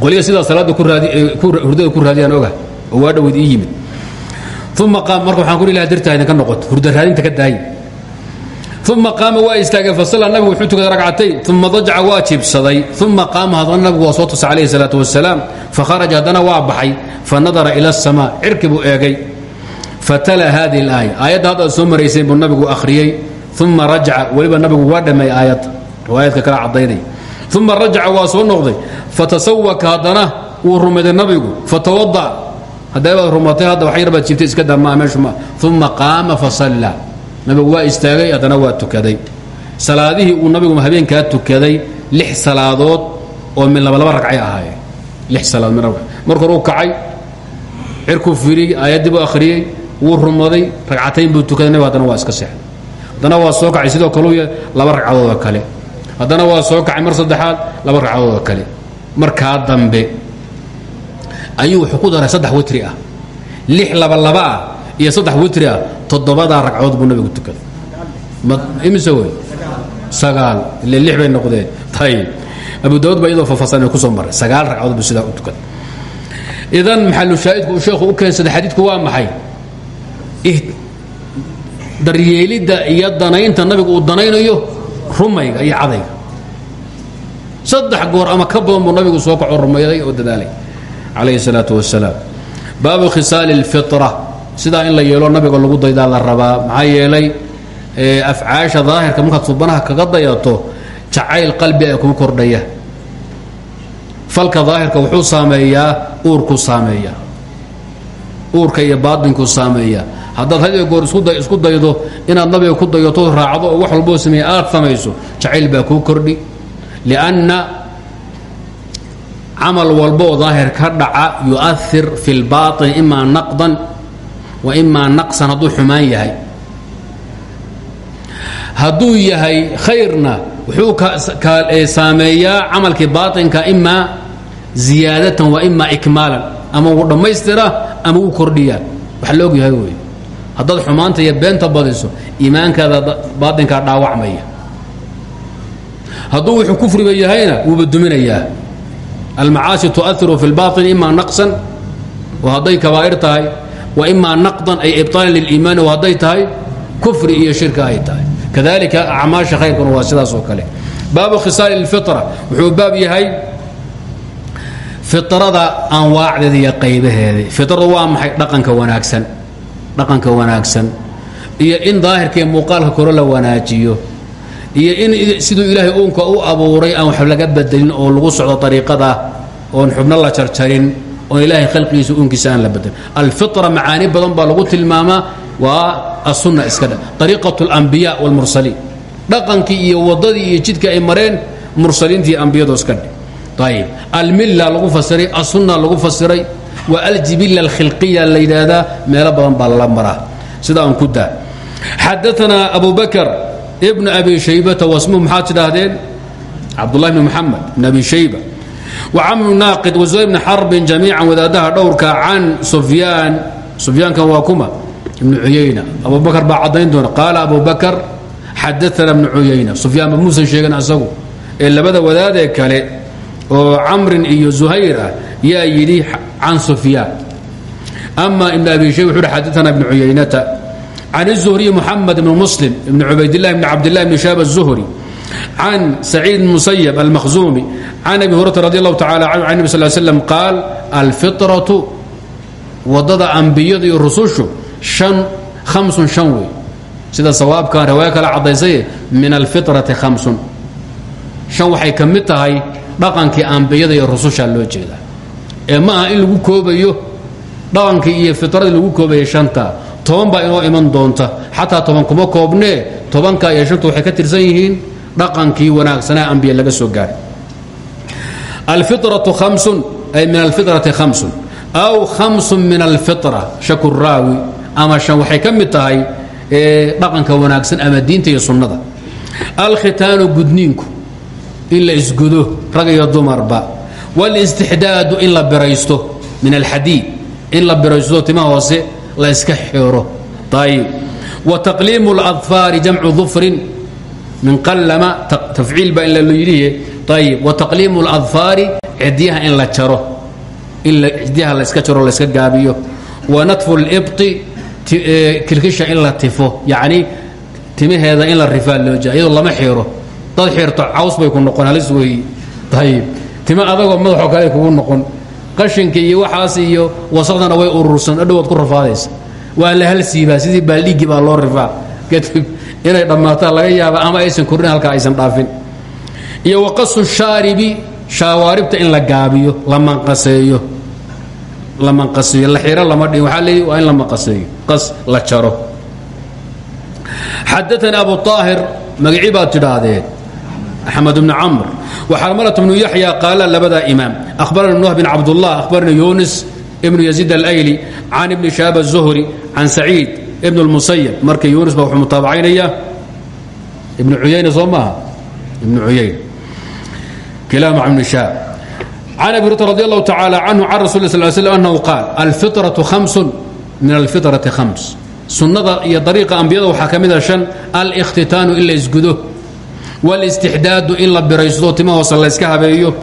qoliga sidaa salaadda ku raadi hurdada ku raadiyaan oga. Oo waa dhaweyd ii yimid uma qaam marka waxaan ku ilaha dartaa idinka noqoto hurda raadinta ka daayi uma qaama waa istaagay fasalla nabigu wuxuu tukaday ragcatayn uma dajaca waa jiibsaday uma qaama haddana nabigu waa soo tusa calayhi salaatu wasalaam fakharaja haddana waa baxay fanadara ila asamaa cirki buu eegay fatala hadihi alaaya. Aayadda haddaad soo maraysay buu nabigu akhriyey uma rajaca weliba nabigu waa dhammeey aayadda riwaayaadka kala caddaynay uma rajaca fatawada haddabaad rumatay hadda wax yar baad jiibtay iska daa maa meeshu ma. Uma qaama fasalla nabigu waa istaagay haddana waa tukaday. Salaadihii uu nabigu habeenkaa tukaday lix salaadood oo laba laba ragcay ahaayeen. Lix salaadood laba marka hore u kacay cirkuu firiyey aayaddii buu akhriyey wuu rumaday ragcatayn buu tukaday nabigu haddana waa iska seexday haddana waa soo kacay sidoo kaleu laba ragcadood oo kale. Haddana waa soo kacay mar saddexaad laba ragcadood oo kale. Markaa dambe ayuu wuxuu ku daray saddex witri ah. Lix laba laba ah iyo saddex witri ah. Toddobadaa ragcadood buu nabigu tukaday. Imise wey? Sagaal. Ile lix bay noqdeen. Ayib abu daawud baa iyadoo fafasanay ku soo maray. Sagaal ragcadood buu sidaa u tukaday. Idan maxalu shaahidku uu sheekhu u keensaday xadiidku waa maxay? Daryeelidda iyo danaynta nabigu uu danaynayo rumayga iyo cadayga. Saddex goor ama ka badan buu nabigu soo kaco rumayday oo dadaalay calayhi salaatu wasalaam baabu khisaali اlfitra sidaa in la yeelo nabiga lagu daydaa la rabaa. Maxaa yeelay afcaasha daahirka markaad subanaha kaga dayato jacayl qalbi ee kuu kordhaya. Falka daahirka wuxuu saameeyaa uurku saameeya uurka iyo baatinku saameeya haddaad had goor isku daydo inaad nabiga ku dayato raacdo oo wax walboo sameeya aad samayso jacayl baa kuu kordhi. Lianna camal walbaoo daahir ka dhaca yuair fi lbaaطin imaa naqdan wa imaa naqsan hadduu xumaan yahay. Hadduu yahay khayrna wuxuu saameeyaa camalkii baaطinka imaa ziyaadatan wa imaa ikmaalan. Ama uu dhammaystira ama uu kordhiyaa. Wax loog yahay wey haddaad xumaanta iyo beenta badiso iimaankaada baainkaa dhaawacmaya. Haduu wuxuu kufriba yahayna wuuba duminayaa almacaasi tuairu fi lbain ima naqsan oo hadday kabaa'ir tahay wa imaa naqdan ay ibطaalan liliimaani oo hadday tahay kufri iyo shirka ay tahay kadalika acmaasha khayrkuna waa sidaas oo kale baabu khisaali اlfira wuxuu baab yahay firada anwaacdeeda iyo qaybaheeda firadu waa maxay dhaqanka wanaagsan dhaqanka wanaagsan iyo in daahirkaiyo muuqaalka koro la wanaajiyo iyo in siduu ilaahay uunka u abuuray aan wax laga bedelin oo lagu socdo ariiqada oon xubno la jarjarin oon ilaahay khalqigiisa uunkiisa aan la bedelin. Alfitra macaani badan baa lagu tilmaamaa waa asunna iska dha ariiqat اlambiya wاlmursaliin dhaqankii iyo waddadii iyo jidkii ay mareen mursaliintii ambiyadu iska dhe ayib almilla lagu fasiray asunna lagu fasiray wa aljibilla alkhilqiya la yidhaahdaa meelo badan baa lala maraa. Sida aan ku daa. Xadaanaa abu bakr ibn abi shaybata wasmuhu maxaad tidhaahdeen? Cabdullahi bn muxamed ibn abi shayba. Wcamru naaqid wazuhayr bni xarbin jamiican wadaadaha dhowrka can sufyaan. Sufyaankan waa kuma ibnu cuyayna abu bakar baa caddayn doona. Qaala abu bakar xadaana bnu cuyayna sufyaan ba muusan sheegan asagu. Ee labada wadaadee kale oo camrin iyo zuhayr ah yaa yidhi can sufyaan. Ama ibn abi shayb wuxu uhi xadaana ibnu cuyaynata can الzuhriy muxamed ibn muslim ibn cubaydillahi bn cabdillahi bn shaab الzuhri can saciid musayb almakhzumi can abi hurata radi allahu tacala canhu can nebi sal slam qaal alfitratu waddada ambiyada iyo rusushu an hamsun shan wey sida sawaabkan riwaayo kale caddaysaye min alfitrati hamsun shan waxay ka mid tahay dhaqankii ambiyada iyo rususha loo jeedaa ee ma aha in lagu koobayo dhaqankii iyo fitradii lagu koobaya shanta toban baa inoo iman doonta. Xataa toban kuma koobnee tobanka iyo shanta waxay ka tirsan yihiin dhaqankii wanaagsanaa ambiya laga soo gaaray. Alfitratu hamsun ay min alfitrati hamsun aw hamsun min alfitra shaku raawi. Ama shan waxay ka mid tahay dhaqanka wanaagsan ama diinta iyo sunnada. Alkhitaanu gudniinku in isgudo rag iyo dumarba wاlاstixdaadu in la biraysto min alxadiid in biraysto tima hoose la iska xiro ayb وتqliim اlأdfaari jamcu ظufrin min qalama tafciil ba in la yidhiye ayb وتaqliim اlأdfaari cidyaha in la jaro in cidyaha la iska jaro la iska gaabiyo وanatfu اlibطi kilkisha in la tifo yacni timaheeda in la rifaa loo jea iyadoo lama xiro dad xirto caws bay ku noqon halis weeyi ayib tima adagoo madaxoo kale kugu noqon qashinka iyo waxaas iyo wasaqdana way urursan. Adhowaad ku rafaadaysa. Waa la halsiibaa sidii baaldhigi baa loo rifaa. Kadib inay dhammaataan laga yaaba ama aysan kordhin halkaa aysan dhaafin. Iyo waqasu shaaribi shaawaaribta in la gaabiyo la manqaseeyo. La manqaseeyo la xiro lama dhin waxaa leeyi waa in la manqaseeyo qas la jaro. Xadaana abu طaahir magacii baad tidhaahdeen axmed bn camr وxarmlة bnu yaحya qaala labadaa imaam أhbarani nuh bn cabdالlah أhbarani yunis ibnu yaزيid alayli can ibni shaab الzuhri can saciid ibn اlmusayb marka yunis ba wuxuu mutaabacaynaya ibnu cuyayna soo maaha ibnu cuyayn kilahuma ibn shaab can abi hurata radi allahu tacala canhu can rasul sl sl annahu qaal alfiطraةu hamsu min alfiطraةi hams sunnada iyo dariiqa ambiyada waxaa ka mida shan alاkhtitaanu in la isgudo wlistixdaadu in la biraysado tima hoose layska habeeyo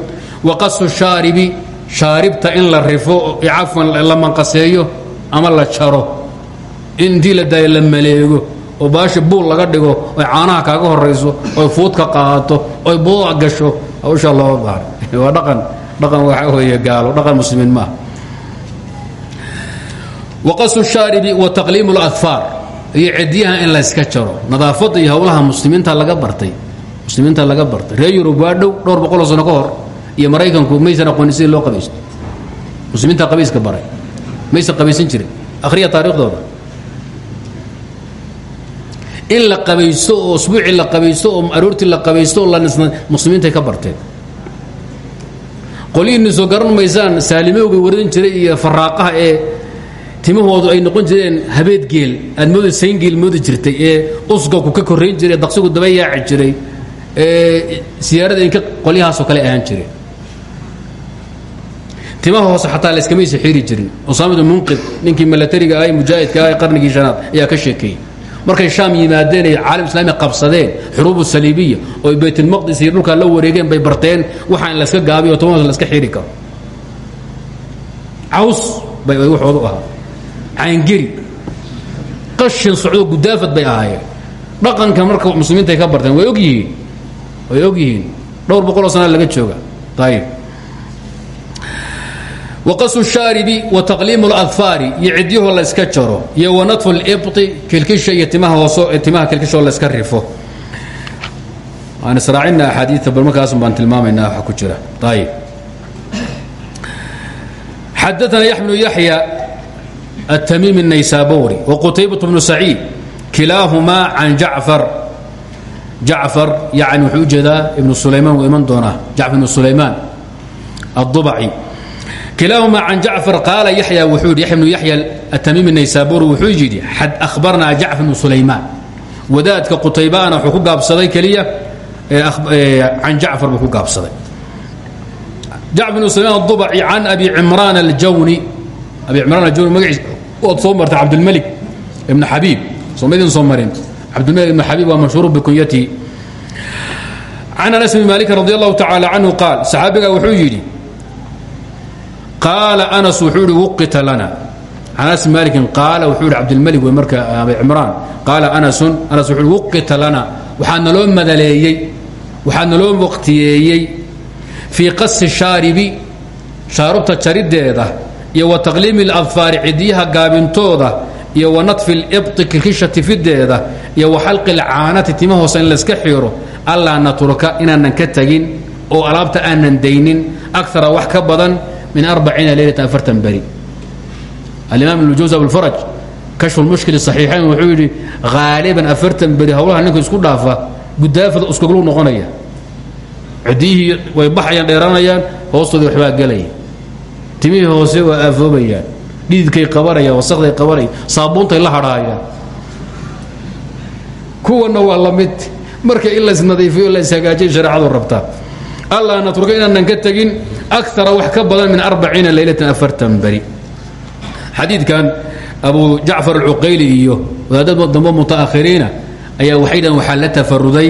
waqasu shaaribi shaaribta in la rifo cafwan la manqaseeyo ama la jaro intii la daayo la maleego oo baasha buul laga dhigo oy caanaha kaaga horayso oy fuudka qaadato oy buuda gasho hawshaa looga baaray waa dhaqan dhaqan waxaa weeye gaalo dhaqan muslimiin ma ah waqasu shaaribi wa taqliimu اlaafaar muslimiinta laga bartay. Reer yurub waa dhow dhowr boqoloo sano ka hor iyo maraykanku maysan aqoonin sidii loo qabaysto. Muslimiinta qabayska baray. Maysan qabaysan jirin. Akhriya taariikhdooda. In la qabaysto oo la qabaysto oo aroortii la qabaysto oo muslimiintay ka barteen. Qolyihiinni soo garan maysaan saalimowga waran jiray iyo faraaqaha ee timahoodu ay noqon jireen habeed geel aad mooda sayngeel moodi jirtay ee usgaku ka korrayn jiray daqsigu daba jiray siyaarada inka qolyahaasoo kale ahaan jireen timaha hoose xataa layskamaysa xiiri jirin. Usaamadu munqid ninkii milatariga ah mujaahidka ah ee qarnigii shanaad ayaa ka sheekeeyey. Markay shaam yimaadeen ay caalam islaami qabsadeen xuruubu saliibiya oo baytulmaqdis iyo dhulkaa la wareegeen bay barteen waxaa in layska gaabiyo toma hoose layska xiiri karo. Caws bay waxoodu ahaa caangeri qashin socdo gudaafad bay ahaayeen. Dhaqanka marka muslimiintaay ka barteen way og yihiin way og yihiin dhowr boqoloo sana laga jooga ayib waqasu shaaribi wa taqliimu اladfaari iyo cidyahoo la yska jaro iyo wanatfu اlibطi kilkisha iyo timaha hooso timaha kilkishoo la yska rifo aan israacina axaadiita bal markaasun baan tilmaamaynaa waxa ku jira ayib xadaana yax bnu yaxya التmيم النysابوري وqتyبة بن سعيid kilaaهmaa عan jacفر jacfar yani wuxuu u jeedaa ibnu sulaymaan wuu iman doonaa jacfar ibnu sulaymaan addubaci. Kilaahumaa can jacfar qaala yaxya wuxuu yidhi yaxya bnu yaxya atamiimi naysaabuuri wuxuu yidhi xad ahbarnaa jacfar ibnu sulaymaan. Wadaadka qutaybaana wuxuu ku gaabsaday keliya can jacfar buu ku gaabsaday. Jacfar ibnu sulaymaan addubaci can abi cimraan aljawni. Abi cimraan aljawni magaciis ood soo martay cabdilmalik ibnu xabiib. Soo maydin soo marin cabdimeel ibn xabiib waa mashhuur bikunyatihi can anas bn maaliki radi allahu tacaala canhu qaal saxaabigaa wuxuu yidhi qaala anas wuxuu ihi wuqita lana. Can anas bn malikin qaala wuxuu ihi cabdilmalik wey marka ah, abi cimraan. Qaala anasun anas wuxuu ihi wuqita lana. Waxaa naloo madaleeyey waxaa naloo waqtiyeeyey fii qasi shaaribi shaarubta jarideeda iyo wa taqliimi اladfaari cidiyaha gaabintooda iyo wa nadfi libti kikishati fideeda iyo wa xalqi اlcaanati tima hoose in layska xiro allaa natruka inaanan ka tegin oo alaabta aanan daynin akara wax ka badan min arbaciina leylatan afartan beri. Alimaam ibnujaws abulfaraj kashfu lmushkil saxiixayn wuxuu yidhi haaliban afartan beri howlaha ninka isku dhaafa gudaafada uskaglu noqonaya. Cidiyihii way baxayaan dheeranayaan hoostoodii waxbaa gelaya timihii waa aafoobayaan dhididkay qabanayaan wasaqday qabanayaan saabuuntay la hadhaayaan kuwanna waa la mid. Marka in laysnadiifiyo layshagaajiyo shareecadu rabtaa. Allaa natruka inaanan ka tegin akara wax ka badan min arbaciina leylatan afartan beri. Xadiidkan abu jacfar alcuqayli iyo wadaadada dambe mutaakhiriina ayaa waxay dhahen waxaa la tafaruday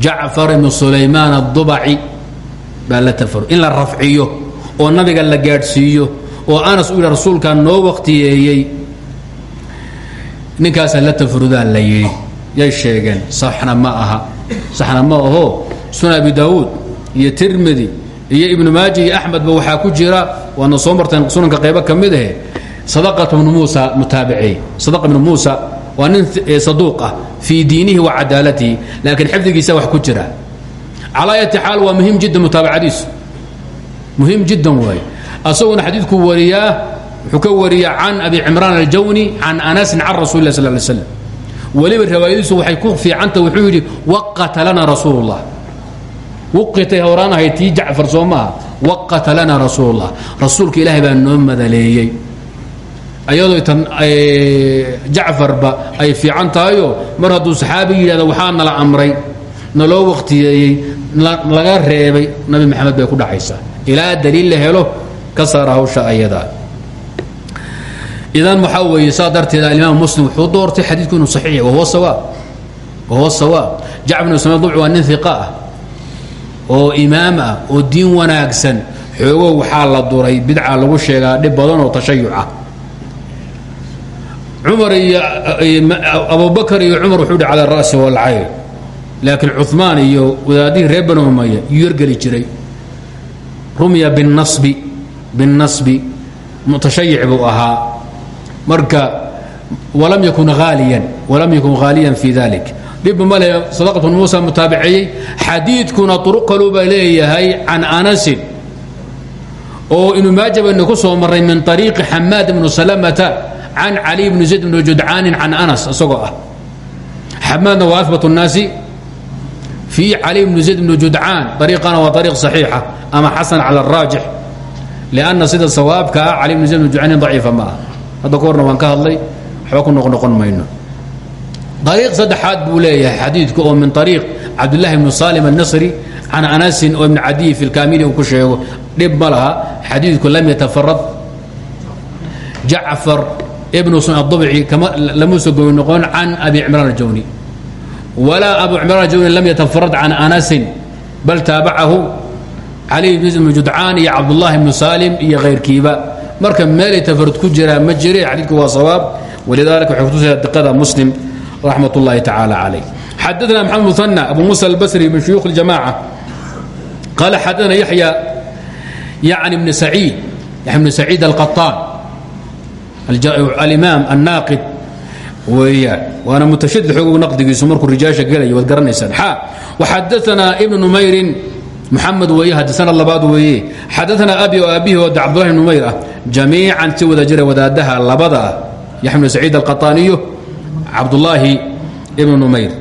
jacfar ibnu sulaymaan addubaci. Baa la tafarud in la oo nabiga la gaadhsiiyo oo anas u yidhi noo waqtiyeeyey ninkaasaa la tafarudaa la yidhi yay sheegeen. Saxna ma aha. Saxna ma aho sunan abi daawuud iyo tirmidi iyo ibnu maaja iyo axmedba waxaa ku jira. Waadna soo marteen sunanka qaybo ka mid ahe. Sadaqat ibnu muusa mutaabiceey sadaqa ibnu muusa waa nin saduuq ah. Fii diinihi wa cadaalatihi. Laakiin xifdigiisa wax ku jira. Calaa ayati xaal muhiim jiddan mutaabacadiisu muhiim jiddan waay. Asaguna xadiidku wariyaa wuxuu ka wariyaa can abi cimraan aljawni can anasin can rasuli lah sal lay slam weliba riwaayadiisu waxay ku fiicanta wuxuu yidhi waqata lana rasuul اllah wuqitay horaanahay tii jacfar soo maaha waqata lana rasuul اllah rasuulka ilaahay baa noo madaleeyey. Ayadoo tan jacfarba ay fiican tahayo mar hadduu saxaabi yidhahdo waxaa nala amray naloo waqtiyeeyey laga reebay nabi maxamed bay ku dhacaysaa. Ilaa daliil la helo ka saara hawsha ayadaa idan waxaa weeye saa darteed alimaam muslim wuxuu doortay xadiidku inuu saxiix wahuwa sawaab wahuwa sawaab jacfar bin ismail dubci waa nin hiqa ah oo imaam ah oo diin wanaagsan xoogow waxaa la duray bidca lagu sheegaa dhib badan oo tashayuc ah cumar iyo abubakar iyo cumar wuxuu hi cala ra'si walcayr laakiin cumaan iyo wadaadihii reer bani umaya yuu yargeli jiray rumya binasbi binnasbi mutashayic buu ahaa marka walam yakun haaliyan walam yakun haaliyan fi dalik dhibba ma le sadaqatu muusa mutaabiceeyey xadiidkuna turuq kaluuba leeyahay can anasin oo inu maaja baynu ku soo marray min ariiqi xamaad bnu salamata can cali bni zayd bni judcaanin can anas isagoo ah xamaadna waa abat الnaasi fi cali bni zayd bni judcaan ariiqana waa ariiq صaxiixa ama xasan cala الraajix lanna sida sawaabka ah cali bni zayd bni judcaanin daciifa ma ah hadda ka horna waan ka hadlay waxba ku noqnoqon mayno. Ariiq saddexaad buu leeyahay oo min ariiq cabdulahi bni salim الnasri can anasin oo ibn cadiy fi lkamili uu ku sheego dhib ma laha xadiidku lam yatafarad jacfar ibnu sun adabci lamuusa goy noqon can abi cimraan aljawni. Walaa abu cimraan aljawni lam yatafarad can anasin bal taabacahu cali bn judcaan iyo cabdullahi bnu salim iyo kayrkiiba marka meelay tafarud ku jiraa ma jira xadiidku waa sawaab. Walidaalika waxay kutusaya diqada muslim raxmat ullahi tacaala calayh xadaana maxamed muhanna abu muusa albasri min shuyuukh اljamaca qaala xadaana yaxya yani bni saciid yaxya bni saciid alqaطaan alimaam annaaqid. Weeyaan waana mutashadix ogow naqdigiisu markuu rijaasha gelaya waad garanaysaan. Xa waxadaanaa ibnu numayrin muxamed weeye hadisana labaad weeye xadaanaa abi o aabihi oo cabdullahi bn numayr ah jamiican si wada jira wadaadaha labada ah yaxya bnu saciid alqaطaaniyo ibnu numayr.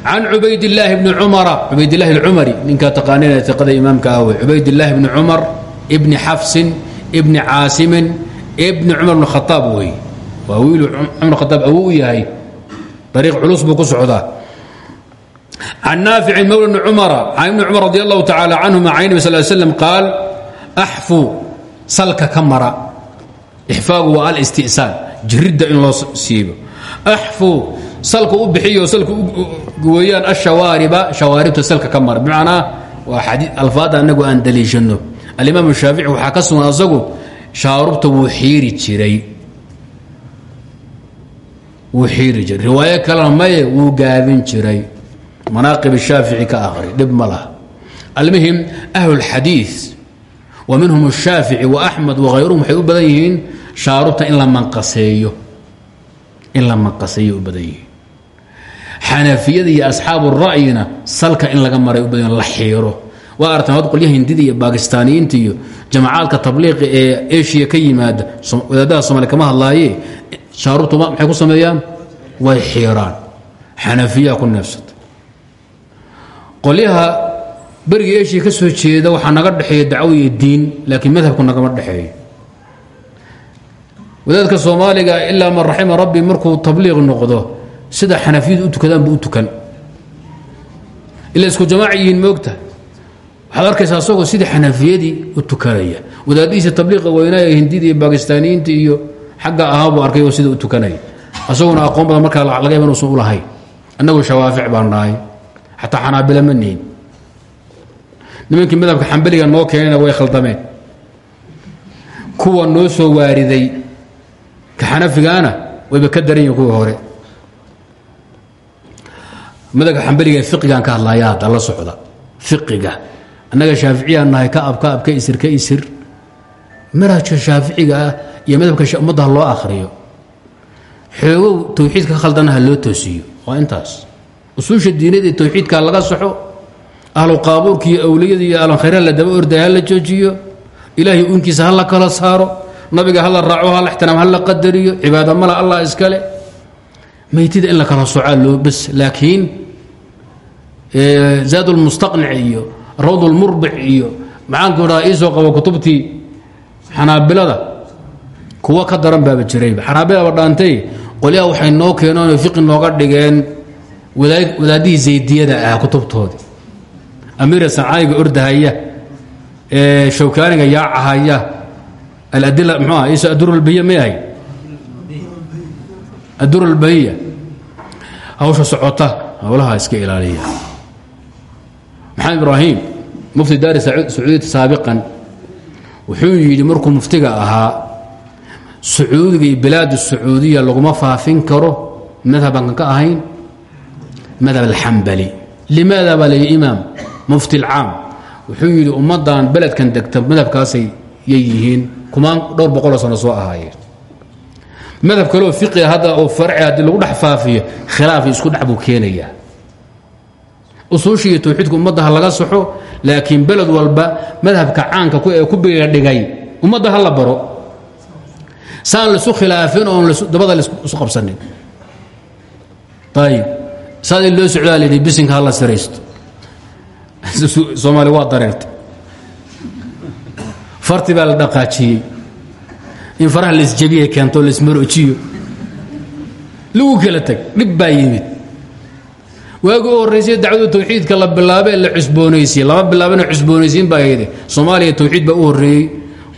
Can cubaydillaahi bni cumara cubaydillaahi alcumari ninkaa taqaanina tiqada imaamka ah wey cubaydillaahi bni cumar ibni xafsin ibni caasimin ibni cumar bn khaaab wey waa wiilu cumar khaaab awuu u yahay. Ariiq culus buu ku socdaa. Can mawla bni cumara can ibni cumar radi allahu tacaala canhuma can nabi sal slam qaal salka ka mara. Ixfaagu waa alisti'saal jiridda in loo siibo. Axfuu salka u bixiyo salka weeyaan ashawaariba shawaaribta salka ka mara. Bimacnaa waa alfaada anagu aan daliishano. Alimaam shaafici waxaa ka sugan asagu shaarubta wuu xiiri jiray. Wuu xiiri jiray. Riwaayo kalena maye wuu gaabin jiray. Manaaqib shaafici ka aqri dhib ma laha. Almuhim ahlulxadiid minhum الshaafici وaxmed وahayruhum waxay u badan yihiin shaarubta in la manqaseeyo in la manqaseeyo u badan yihiin xanafiyada iyo asxaabu ra'yina salka in laga maray u badan la xiiro waa artan had qolyaha hindida iyo bakistaaniyiinta iyo jamacaadka tabliiqi ee eshiya ka yimaada wadaadaha somaaliya kama hadlaaye shaarubtu maxay ku sameeyaan way xiiraan xanafiyaa ku neefsata qolyaha beriga eshiya ka soo jeeda waxaa naga dhexeeya dacwo iyo diin laakiin madhabku nagama dhexeeyo. Wadaadka soomaaliga ilaa man raxima rabbi markuu tabliiq noqdo sida xanafiyadu u tukadaan buu tukan. Ila isku jamaac moogta. Waxaad arkaysaa asagoo sidii u tukanaya. Wadaadihiisa tabliiqa weynaa ee hindida iyo bakistaaniyiinta iyo xagga ahaa buu arkay sida u tukanaya. Asaguna aqoon badan markaa laga yaba inuusan u lahayn. Annagu shawaafic baan nahay. Xataa xanaabila ma nimankii madhabka xambaliga noo keenayna way khaldameen. Kuwa noo soo waariday ka xanafigaana wayba ka daran yihiin kuwii hore. Madhabka xambaliga fiqigan ka hadlaya hadda socda. Fiqiga. Annaga shaaficiyaan nahay ka ab ka isir ka isir. Manhajka shaaficiga ah iyo madhabka ummadda loo akhriyo. Xoogow tawxiidka ka khaldana ha loo toosiyo. Waa intaas. Usuusha diinada ee laga saxo ahlu qaabuurka iyo awliyada iyo la daba ordaya ha la joojiyo. Ilaahay uunkiisa ha la kala saaro. Nabiga ha la raaco ha la ixtiraam ha qadariyo. Cibaada mala allah iskale. Maytida in la kala socaa loo bas laakiin zaad lmustaqnic iyo rawd lmurbic iyo maxaanku qabo kutubtii xanaabilada. Kuwa ka daran baaba jirayba xanaabilaba dhaantay qolyaha waxay noo keeneen fiqi nooga dhigeen. Wadaadihii zaydiyada ah kutubtoodii amiira sancaayiga ordahaya shawkaaniga yaacahaya aladila mxuah iso adurulbahiya may ahay? Adurulbahiya hawsha socota howlaha iska ilaaliya. Maxamed ibraahim mufti daari sacuudiyata saabiqan wuxuu yidhi markuu muftiga ahaa sacuudiga iyo bilaad sacuudiya faafin karo madhabankan ka ahayn? Madhab alxambali limaada baa layi imaam mufti alcaam. Wuxuu yidhi ummaddan beledkan degta madhabkaasay yay yihiin. Kumaan dhowr boqoloo sano soo ahaayeen madhab kaleoo fiqiga hadda oo farci haddii lagu dhex faafiyo isku dhex buu keenayaa. Usuusha iyo tawxiidka laga saxo laakiin beled walba madhabka caanka ee ku bigadhigay ummadda ha la baro. Saan laisu khilaafin oon dabada laisu qabsanin. Ayib saadii loo socdaa la yidhi bisinka la siraysto soomaali waa dareerta farti baa la dhaqaajiyey. In faraha laisjabiya keento laismaroojiyo lagu kala tag dhib baa yimid. Waagi u horraysay dacwada tawxiidka la bilaabee la cusboonaysiye lama bilaabana cusboonaysiin baa yidhi. Soomaaliya tawxiid baa u horreeyey.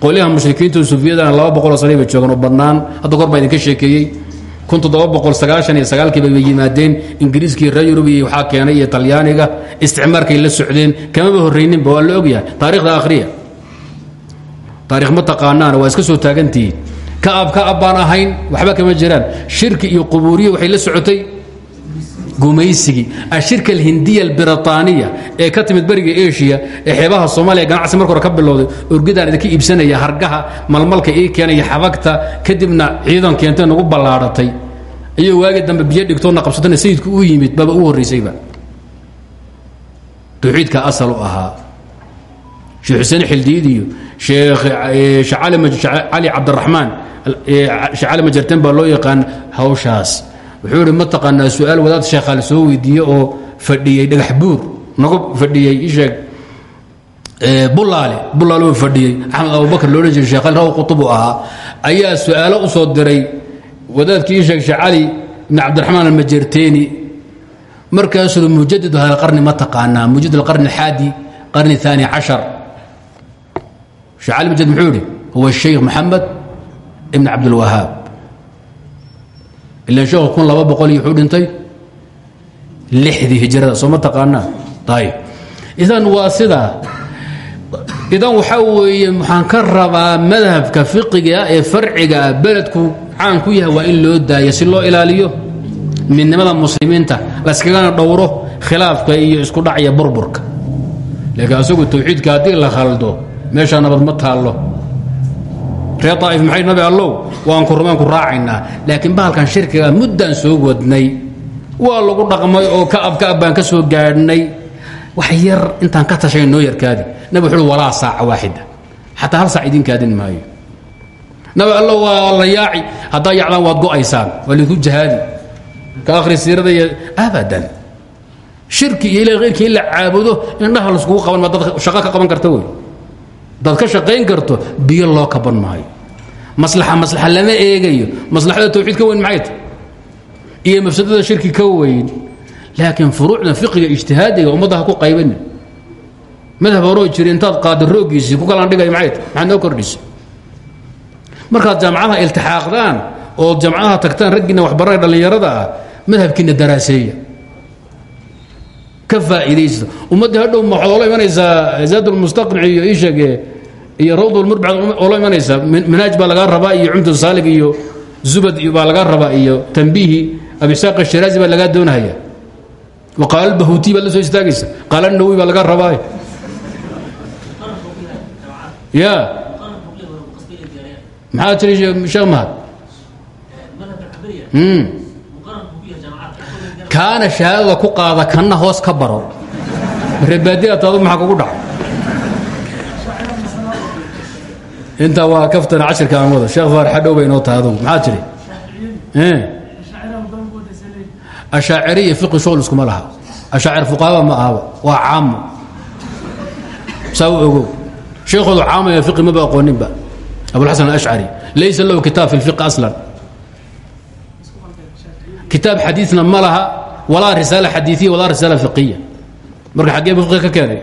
Qolyaha mushrikiinta sufiyadana laba boqoloo sanay bay joogaan oo bannaan. Hadda kor baa idinka sheekeeyey bay yimaadeen. Ingiriiskii reer yurub iyo waxaa keenay iyo talyaaniga. Isticmaarkay la socdeen. Kamaba horrayninba waa la ogyahay taarikhda akhriya. Taarikh ma taqaanaan waa iska soo taagantihiin. Ka ab ka ab baan ahayn. Waxba kama jiraan. Shirki iyo qubuuriye waxay la socotay gumaysigii ashirka alhindiya albiritaaniya ee ka timid beriga eshiya ee xeebaha soomaaliya ganacsi marka hore ka bilowday orgidaan idinka iibsanaya hargaha malmalka ii keenaya xabagta kadibna ciidan keentay nagu ballaadhatay iyo waagii dambe biyo dhigtoona qabsatana sayidku u yimid baaba u horraysayba tawxiidka asal u ahaa. Sheekh xuseen xildiid iyo sheekh cali cabdiraxmaan sheekh cali majarteen baa loo yaqaan hawshaas wuxuu idhi ma taqaanaa su'aal wadaad sheekhaa la soo weydiiye oo fadhiyey dhagax buur. Nagu fadhiyey isheeg bulaale bulaale uu fadhiyey axmed abubakar loodhan jiray sheekh raw qutubu ahaa. Ayaa su'aalo u soo diray. Wadaadkii ii sheeg sheekh cali ibn cabdiraxmaan almajerteeni. Markaasuu mujadid qarni ma taqaanaa. Mujadid alqarni alxaadi qarni aani cashar. Sheekh cali mujadid muxuu yihi huwa sheikh maxamed ibn cabdilwahaab ilan sheekhu kun laba boqol iyo wuxuu dhintay lixdii hijrada soo ma taqaanaa? Ayib idan waa sidaa idan waxaa weeye waxaan ka rabaa madhabka fiqiga ee farciga ah caan ku yahay waa in loo daaya si loo ilaaliyo midnimada muslimiinta layskagana dhowro khilaafka iyo isku dhacya burburka. Laakiin asagu tawxiidka haddii la khaldo meeshaa nabad ma taallo reer daa'if maxay nabi allow? Waan ku rumaan ku raacaynaa. Laakiin bahalkan shirkiga muddaan soo wadnay. Waa lagu dhaqmay oo ka ab ka ab baan ka soo gaadhnay. Wax yar intaan ka tashayn noo yarkaadi nabi wuxuu walaa saaca waaxida. Xataa hal saac idin kaadin maayo. Nabi allo waa la yaaci. Haddaa yacdaan waad go'aysaan. Waa laydku jahaadi. Ka akhri siirada iyo abadan. Shirki iyo ilahi khayrkii in la caabudo indhaha laiskugu qaban ma dad shaqo ka qaban karta wey dad ka shaqayn karto biyo loo kaban maayo. Maslaxa maslaxa lama eegayo. Maslaxada tawxiid ka weyn maxay tahy iyo mafsadada shirki ka weyn. Laakiin furuucda fiqiga ijtihaadiga ummadda ha ku qaybanin madhab horoo jira intaad qaada rooggiisii ku kalaan dhigay maxay tahy maxaad noo kordhisa markaad jaamacadaha iltixaaqdaan oo jaamacadaha tagtaan raggiina waxbaranay dhallinyarada ah madhabkiina daraaseeya. Ka faa'iidaysta. Ummaddii hadhow waxaad oola imanaysaa zaadulmustaqnic iyo ishage iyo rawdulmurbacad oola imanaysaa minhaaj baa lagaa rabaa iyo cumdu saalig iyo zubad baa lagaa rabaa iyo tambiihi abisaaq ashiraazi baa lagaa doonahaya. Wa qaala albahuuti baad la soo istaagaysa. Qaala nawowi baa lagaa rabaa ya. Maxaa tiri sheekh mahad kaana shahaadada ku qaada kanna hoos ka baro. Reebaadiya taadu maxaa kugu dhaco intaa waa kaftana cashirka aan wada. Sheekh faar xadhow bay inoo tahay adugu maxaa tiri ashaaciriya fiqi shughul iskuma laha. Ashaacir fuqahada ma ahaba waa caamo saa u ogow sheekhoodu caamaya fiqi maba aqooninba abulxasan alashcari laysa lahu kitaab fi lfiqi aslan. Kitaab xadiina ma laha. Walaa risaala xadiiiya walaa risaala fiqiya marka xaggee bu fiqi ka keenay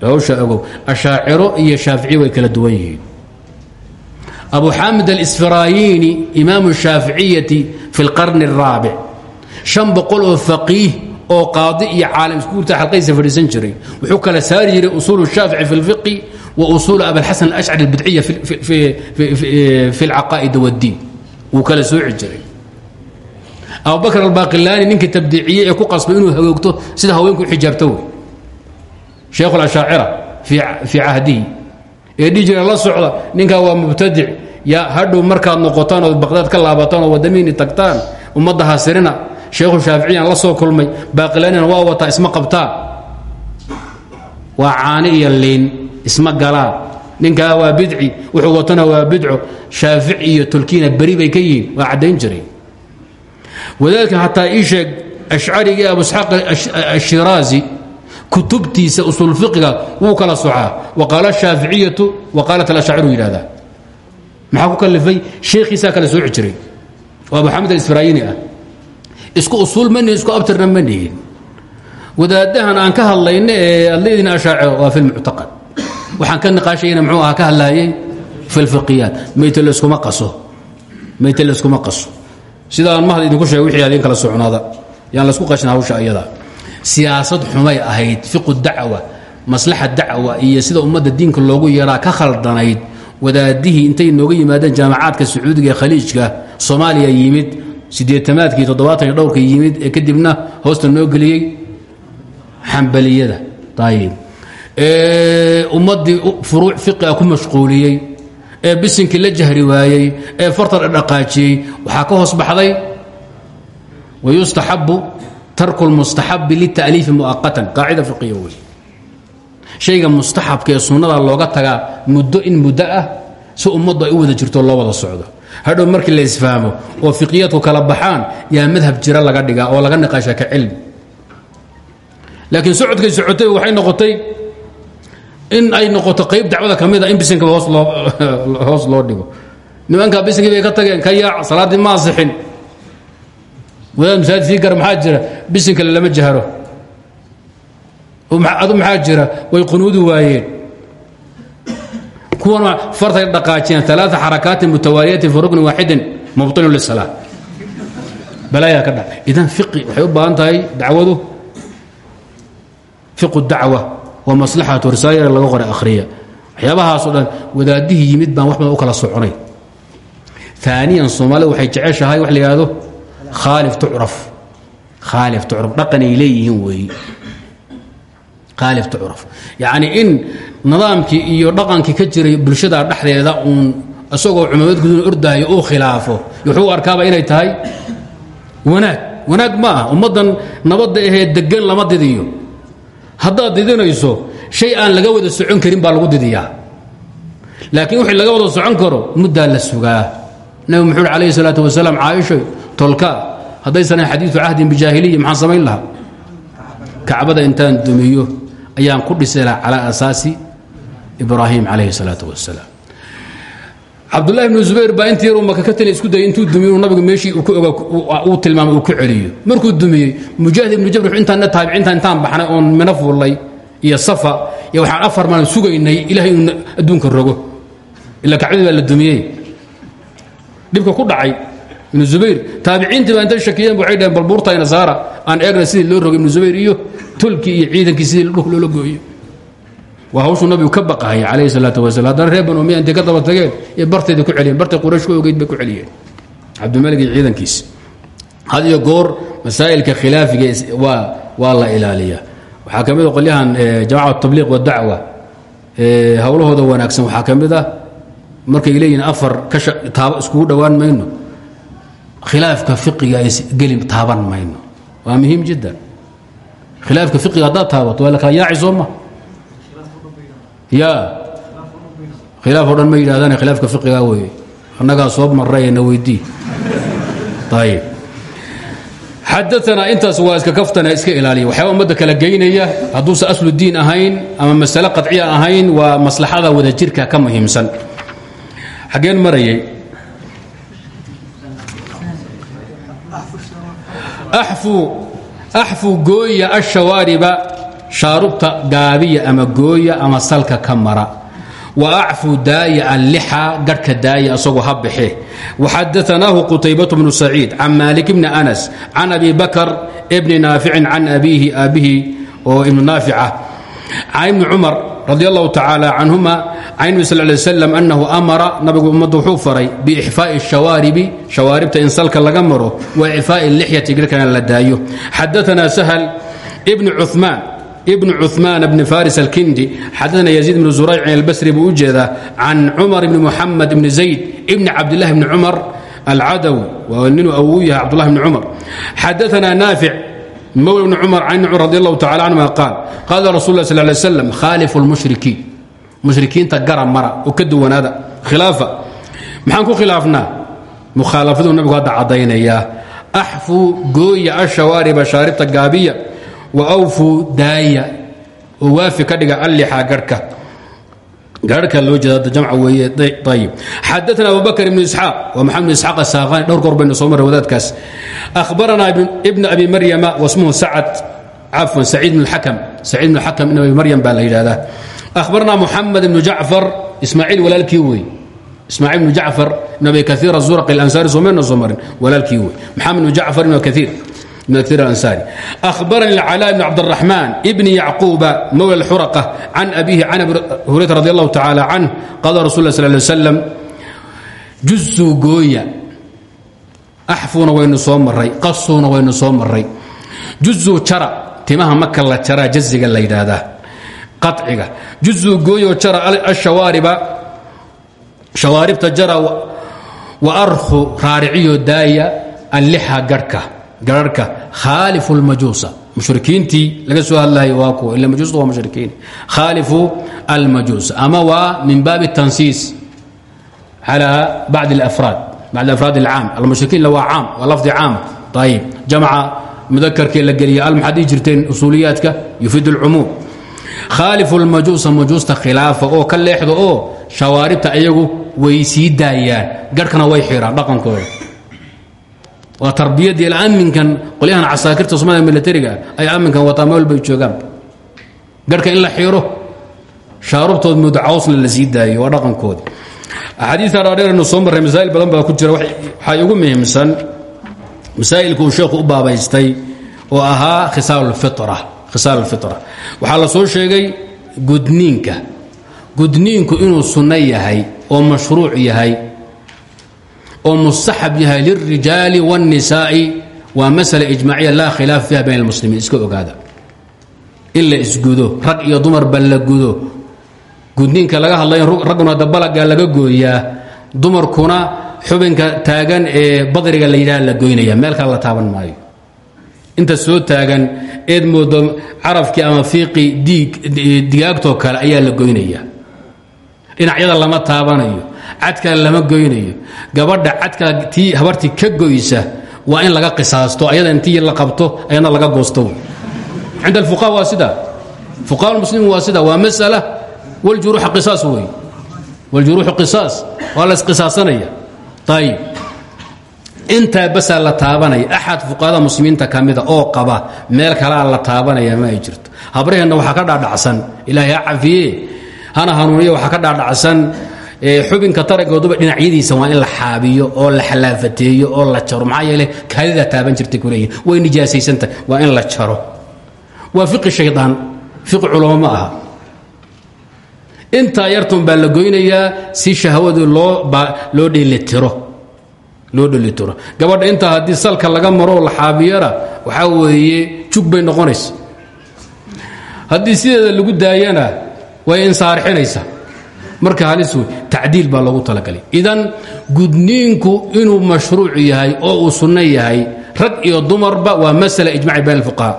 hawsha ogow ashaaciro iyo shaaficiya way kala duwan yihiin abu xaamid alisfirayini imaamu shaaficiyati fi اlqarni الraabic شhan boqol oo faqiih oo qaadi iyo caalam iskuurta xalqaysa fadhiisan jiray wuxuu kala saari jiray usuul الshaafici fi اlfiqi wa usuul abiاlxasan alashcari اlbidciya fi اlcaqaa'id wاddiin wuu kala sooci jiray abubakr albaaqilaani ninkii tabdiiciyey ee ku qasbay inuu hagoogto sida haweenku xijaabto wey sheekh اlashaacira fii cahdihi ee dhihi jira la socda ninkaa waa mubtadic. Ya hadhow markaad noqotaan ood baqdaad ka laabataan oo wadamiini tagtaan ummadda hasirina sheekhu shaaficiyaan la soo kulmay baaqilaanina waa wataa isma qabtaan waa caani iyo liin isma galaan ninkaa waa bidci wuxuu watana waa bidco. Shaafic iyo tulkiina beri bay ka yihiin waa caddayn jiray. Wadaadka hataa ii sheeg ashcarigii abu isxaaq ashiraazi kutubtiisa usul fiqiga wuu kala socaa. Wa qaala shaaficiyatu wa qaalat alashaaciru yidhahdaa maxaa ku kalifay? Sheekhiisaa kala sooci jiray. Oo abu xamed alisfaraayini ah. Isku usuul ma nihin isku abtirna ma nihin. Wadaadahan aan ka hadlayna ee adlaydin ashaaciro waa fi lmuctaqad waxaan ka niqaashayna muxuu ahaa ka hadlaayay fi lfiqiyaat mayte layskuma qaso. Mayte layskuma qaso. Sidaan mahad idinku sheegay wixii adin kala socnaada yaan laysku qashin hawsha ayada siyaasad xumay ahayd fiqu dacwa maslaxa dacwa iyo sida ummadda diinka loogu yeedhaa ka khaldanayd wadaadihii intay nooga yimaadeen jaamacaadka sacuudiga ee khaliijka soomaaliya yimid sideetamaadkii toddobaatan iyo dhowrka yimid ee kadibna hoosta noo geliyey xambaliyada. Ayib ummaddii furuuc fiqiga ku mashquuliyey ee bisinkii la jahri waayey ee fartar dhaqaajiyey waxaa ka hoos baxday wayustaxabu tarku lmustaxabi lita'liifi muaqatan. Qaacida fiqiya wey shayga mustaxabka ee sunnada looga tagaa muddo in muddo ah si ummaddu ay u wada jirto loo wada socdo. Hadhow markii la isfahmo oo fiqiyaadku kala baxaan yaa madhab jira laga dhigaa oo laga niqaasha ka cilmi. Laakiin socodkay socotay waxay noqotay in ay noqoto qayb dacwada ka mida in bisinkaba hoos loo dhigo. Nimankaa bisinkii bay ka tageen ka yaac salaaddii ma wadaad masaajid sii gara maxaa jira? Bisinkale lama jahro. Adu maxaa jira? Way qunuudi waayeen. Kuwana fartay dhaqaajiyeen alaa xarakaatin mutawaaliyatin fi ruknin waaxidin mubطilun lisalaa balaayaa ka dhac idan fiqi waxay u baahan tahay dacwadu? Fiqu dacwa wa maslaxatu risaala laga qora akhriya. Waxyaabahaasoo dhan wadaadihii yimid baan wax badan u kala soconay. Aaniyan soomaalida waxay jeceshahay wax la yidhaahdo khaalif tucraf. Khaalif tucraf. Dhaqanay leeyihiin weeye khaalif tucraf. Yacnii in nidaamkii iyo dhaqankii ka jiray bulshada dhexdeeda uun isagoo cumaamad gudun ordaayo uu khilaafo wuxuu arkaaba inay tahay wanaag. Wanaag ma ah ummaddan nabadda ahee degan lama didiyo. Haddaad didinayso shay aan laga wada socon karin baa lagu didiyaa. Laakiin wixii laga wada socon karo muddaa la sugaa. Nabi muxuu uri alayhi salaatu wasalaam tolka haddaysan xadiidu cahdin bijaahiliya maxaan samayn lahaa? Kacbada intaan dumiyo ayaan ku dhisi lahaa calaa asaasi ibraahim calayhi salaatu wasalaam cabdulahi bnu zubayr baa intii yaruu maka ka tali isku dayay intuu dumiy inuu nabigu meeshii uu tilmaamay uu ku celiyo. Markuu dumiyey mujaahid ibnu jabr intaanna taabiciinta intaan baxnay oon mina fullay iyo safa iyo waxaan afar maalin sugaynay ilahay inuu adduunka rogo. Ila kacbadii baa la dumiyey. Dhibka ku dhacay ibnu zubayr taabiciintii baa intay shakiyeen waxay dhaheen bal buurta nasaara aan eegna sidii loo rogay ibnu zubayr iyo tulkii iyo ciidankii sidii loola gooyo waa hawshuu nabigu ka baqahaya calayhi salaatu wasalam haddana reer banu umiya intay ka daba tageen iyo barteedii ku celiyeen. Bartay quraysh ku ogeyd bay ku celiyeen. Cabdimalik iyo ciidankiisi had iyo goor masaa'ilka khilaafiga waa waa la ilaaliyaa waxaa ka mid a qolyahan jamacat tabliiq wadacwa howlahooda wanaagsan waxaa ka mid ah markay leeyihiin afar ka iskugu dhowaan mayno khilaafka fiqiga ay geli taaban mayno. Waa muhiim jiddan. Khilaafka fiqiga haddaad taabato waa la kala yaaci soo ma. Ya khilaaf o dhan ma khilaafka fiqiga weeye. Annagaa soo marayna weydii. Ayib xadaanaa waa iska kaftana iska ilaaliya. Waxyaaba ummadda kala geynaya hadduusa aslu diin ahayn ama masale qaciya ahayn waa maslaxada wadajirka ka muhiimsan. Xaggeen marayay axfu gooya ashawaariba shaarubta gaabiya ama gooya ama salka ka mara. Wa acfu daaya allixa garhka daaya asagoo ha baxe waxadaanaahu qutaybatu bnu saciid can maalik bni anas can abi bakr bni naaficin can abiihi aabihi oo ibnu naafica. Can ibni radi allahu tacaala canhuma can nabi sal lay slam annahu amara nabigu ummadda wuxuu faray biixfaa'i shawaaribi shawaaribta in salka laga maro wa icfaa'i lixyati garhkana la daayo. Xadaanaa sahal bni cumaan bn cuثmaan bni faris alkindi xadana yaziid bn zuraycin albasri buu u jeedaa can cumar bni muxamed bni zayd bni cabdilahi bni cumar alcadawi waa ninuu awuu yahay cabdulahi bni cumar. Xadaana naafic mowla bni cumar can cumar radi allahu tacala canhuma qaal qaala rasul lah sal lay slam khaalifu lmushrikiin mushrikiinta gara mara oo ka duwanaada khilaafa. Maxaan ku khilaafnaa? Mukhaalafaduu nabigu hadda caddaynayaa axfuu gooya ashawaariba shaaribta gaabiya wawfuu daaya. Oo waafi ka dhiga allixa garhka garhka loo jeeda jamca weeye ayib xadaana abu bakr ibnu isxaaq waa maxamed bn isxaaq asaaqani dhowr goor baynu soo marray wadaadkaas. Akhbaranaa ibn abi maryama wasmuhu sacad cafwan saciid bn xakam saciid bn xakam ibn abi maryam baa la yidhahdaa akhbaranaa muxamed ibnu jacfar ismaaciil walaalkii wey ismaaciil ibnu jacfar ibn abi kaiir azuraqi alansaari somayna soo marin walaalkii wey maxamed ibnu jacfar ibn kaiir الأنsاري أخبرني العلاء بن عبد الرحمن بن يعقوب مولى الحرقة عن أبيه عن أبي هريرة رضي الله تعالى عنه قال رسول الله صلى الله عليه وسلم جزوا gooya أxfuuna waynu soo maray qasuuna waynu soo maray juzuu jara timaha maka la jaraa jaziga la yidhaahdaa qaciga juzuu gooyoo jara ashawaariba shawaaribta jara wa arkhu raariciyo daaya allixa garhka gararhka khaalifu lmajuusa mushrikiintii laga soo hadlahay waa kuwa ila majuusta waa mushrikiin khaalifu almajuusa ama waa min baabi الtansiis calى bacd اlafraad bacd afraad اlcaam almushrikiin waa caam waa lafdi caam ayib jamca mudakarkii la geliya al maxaad ii jirteen usuuliyaadka yufiid اlcumuum khaalifu lmajuusa majuusta khilaafa oo ka leexda oo shawaaribta ayagu way sii daayaan garhkana way xiraan dhaqankooda waa tarbiyadii aminkan qolyahan casaakirta somalia militariga ay aminkan wataa meel bay joogaan. Garhka in la xiro shaarubtood muddo cawsna la sii daayo waa dhaqankoodi axaadiista dhaadheeraynu soo marray masaa'il badan baa ku jira waxaa ugu muhiimsan masaa'ilku uu sheekhu u baabaystay oo ahaa khisaalulfitra khisaal alfitra waxaa la soo sheegay gudniinka. Gudniinku inuu sunno yahay oo mashruuc yahay oo mustaxab yahay lilrijaali wاnnisaa'i waa masala ijmaaciya laa khilaaf fiiha bayn almuslimiin. Iska ogaada. In la isgudo rag iyo dumarba la gudo gudniinka laga hadlay ragguna dabalaga laga gooyaa. Dumarkuna xubinka taagan ee badriga la yidhaha la goynaya meel kale la taaban maayo. Inta soo taagan eed moodo carafkii ama fiiqii digaagtoo kale ayaa la goynaya. Dhinacyada lama taabanayo cadka lama goynayo. Gabadha cadka tii habartii ka goysa waa in laga qisaasto ayada intii la qabto ayadna laga goosto. Cinda alfuqaha waa fuqaha almuslimiin waa sida. Waa masala. Waljuruuxa qisaas wey waljuruuxu qisaas. Waa la isqisaasanaya ayib intaa basaa la taabanaya. Axad fuqahada muslimiinta ka oo qaba meel kalea la taabanaya ma jirto. Habraheenna waxaa ka dhaadhacsan. Ilaahay ha hana hanuuniya waxaa ka dhaadhacsan xubinka taragooduba dhinacyadiisa waa in la xaabiyo oo la xalaafateeyo oo la jaro. Maxaa yeele kaadida taaban jirtay kuleeyihin way nijaasaysantah waa in la jaro. Waa fiqi shaydaan. Fiqi culamo ma aha. Intaa yartun baa la goynayaa si shahwadii loo loo dhelitiro loo dhelitiro gabadha intaa haddii salka laga maroo la xaabiyana waxaa weeye jug bay noqonaysa. Haddii sideeda lagu daayana way insaarixinaysa marka halis wey tacdiil baa loogu talagalay. Idan gudniinku inuu mashruuc yahay oo uu sunno yahay rag iyo dumarba waa masala ijmaci bayn alfuqaha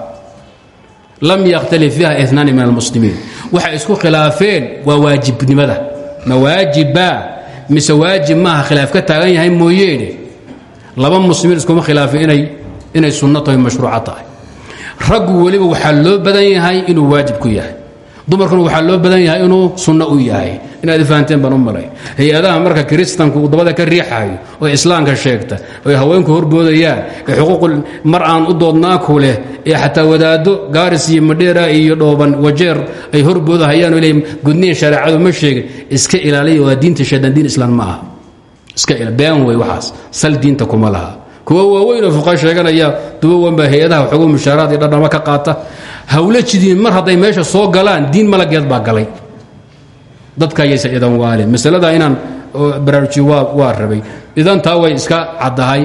lam yakhtalif fiiha inaani min almuslimiin waxay isku khilaafeen waa waajibnimada. Ma waajiba mise waajib maaha khilaaf ka taagan yahay mooyeene. Laba muslimiin iskuma khilaafin inay inay sunno tahay mashruuca tahay. Raggu weliba waxaa loo badan yahay inuu waajib ku yahay dumarkuna waxaa loo badan yahay inuu sunno u yahay. Inaad fahanteen baan u malay hay'adaha marka kiristanku dabada ka riixayo oo islaamka sheegta oy haweenku horboodayaan ee xuquuq mar aan u doodnaaku leh ee xataa wadaaddo gaaris iyo madheera iyo dhooban wajeer ay horboodahayaan oo leeyihiin gudniin shareecadu ma sheegin iska ilaaliya waa diinta shaydaan diin islaan ma aha. Iska been wey waxaas sal diinta kuma laha. Kuwa waaweyn oo fuqa sheeganaya dubawan baa hay'adaha mushaaraad iyo dhadhama ka qaata hawla jidiin mar hadday meesha soo galaan diin malageed baa galay. Dadka ayaysa idan waalin masalada inaan baraarujiyo waa rabay. Idan taa way iska caddahay.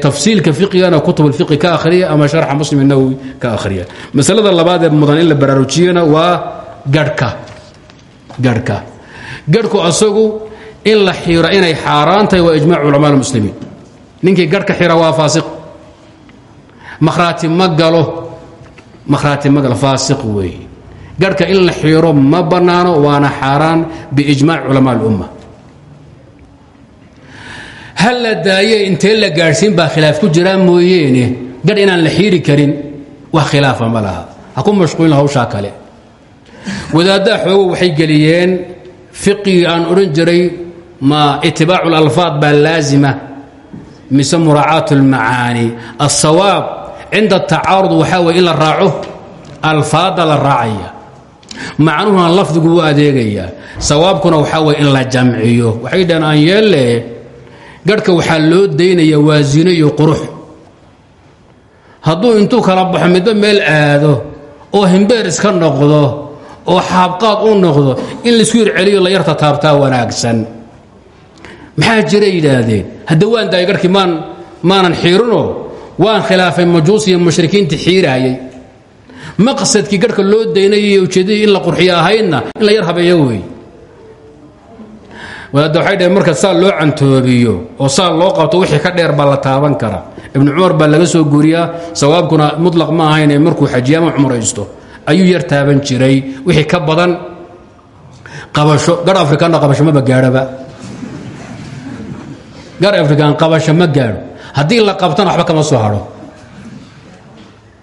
Tafsiilka fiqigana kutub alfiqi ka akhriya ama sharxa muslim nawowi ka akhriya. Masalada labaad ee mudan in la baraarujiyana waa garhka. Garhka. Garhku asagu in la xiro inay xaaraan tahay waa ijmac culamaa galo makhraati ma galo faasiq weeye garhka in la xiro ma bannaano waana xaaraan biijmaac culamaa اlumma hal la daaye intee la gaadhsiin baa khilaaf ku jiraa mooyeene garh inaan la xiiri karin wax khilaafa ma laha ha ku mashquulin hawshaa kale wadaaddaa xoogo waxay geliyeen fiqigii aan odhan jiray ma itibaacu اlalfaad baa laazima mise muraacaat اlmacaani aلsawaab cinda atacaarud waxaa weye in la raaco alfaadda la raacaya. Macnuhuna lafdigu u adeegayaa. Sawaabkuna waxaa weye in la jamciyo. Waxay dhaheen aan yeelle garhka waxaa loo daynaya waa zino iyo qurux. Hadduu intuu kala baxo midba meel aado oo himbeer iska noqdo oo xaabqaad u noqdo in la isku yarceliyo la yarta taabtaa wanaagsan. Maxaa jira yidhaahdeen? Hadda waan daayay garhkii maan maanan xiirinoo waan khilaafay majuus iyo mushrikiintii xiiraayay. Maqsadkii garhka loo daynayay iyo ujeeddadii in la qurxiyo ahaydna in la yar habeeyo wey wadaadda waxay marka saa loo cantoobiyo oo saa loo qabto wixii ka dheer baa la taaban karaa. Ibnu cumar baa laga soo guuriyaa sawaabkuna mutlaq ma ahayne markuu xajiya ama ayuu yar taaban jiray wixii ka badan qabasho garh afrikaanna qabasho maba gaadhaba gar afrikaan qabasho ma gaadho haddii la qabtana waxba kama soo hadho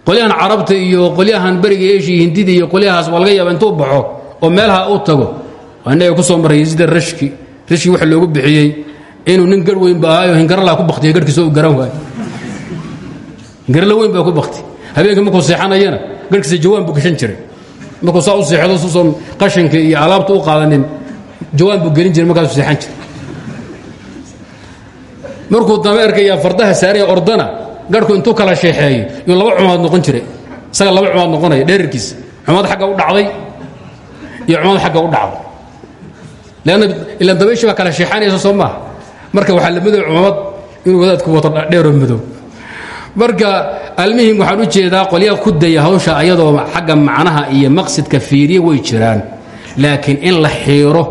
qolyahan carabta iyo qolyahan beriga eeshiya hindida iyo qolyahaas waa laga yaaba intuu baxo oo meelaha u tago. Inaga ku soo marray sida rashki. Rashki waxa loogu bixiyey inuu nin gar weyn ba ahaayo hingaralaa ku baktiyo garhkiisa u garan waayo. Hingarala weyn baa ku bakti habeenkii markuu seexanayana garhkiisa jawaan buu gashan jiray. Markuu saa u seexdo suusan qashinka iyo alaabta u qaadanin jawaan buu gelin jiray markaasuu seexan jiray markuu dameerka iyo fardaha saaraya ordana garhku intuu kala sheexeeyo yuu laba cumaad noqon jiray. Isaga laba cumaad noqonaya dheerarkiisa. Cumaad xagga u dhacday iyo cumaad xagga u dhacday. Leanna ilaan dabayshi baa kala sheexanaysa soo maaha marka waxaa la madow cumaad inuu wadaadku wato dheeroo madow marka almihim waxaan u jeedaa qolyaa ku daya hawsha ayadoo xagga macnaha iyo maqsidka fiiriya way jiraan. Laakiin in la xiiro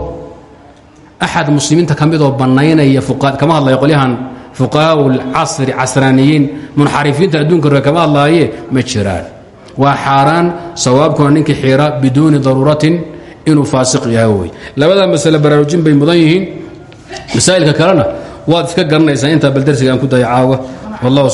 axad muslimiinta ka midoo bannaynaya kama hadlaya qolyahan fuqahaau lcasri casraaniyiin munxarifiinta adduunka ree kama hadlaaye ma jiraan waa xaaraan sawaabkuna ninkii xiira biduuni daruuratin inuu faasiq yahay labada masale baraarujin bay mudan yihiin masaa'ilka kalena waad iska garanaysaa intaa bal darsiga aan ku daya caawa wallah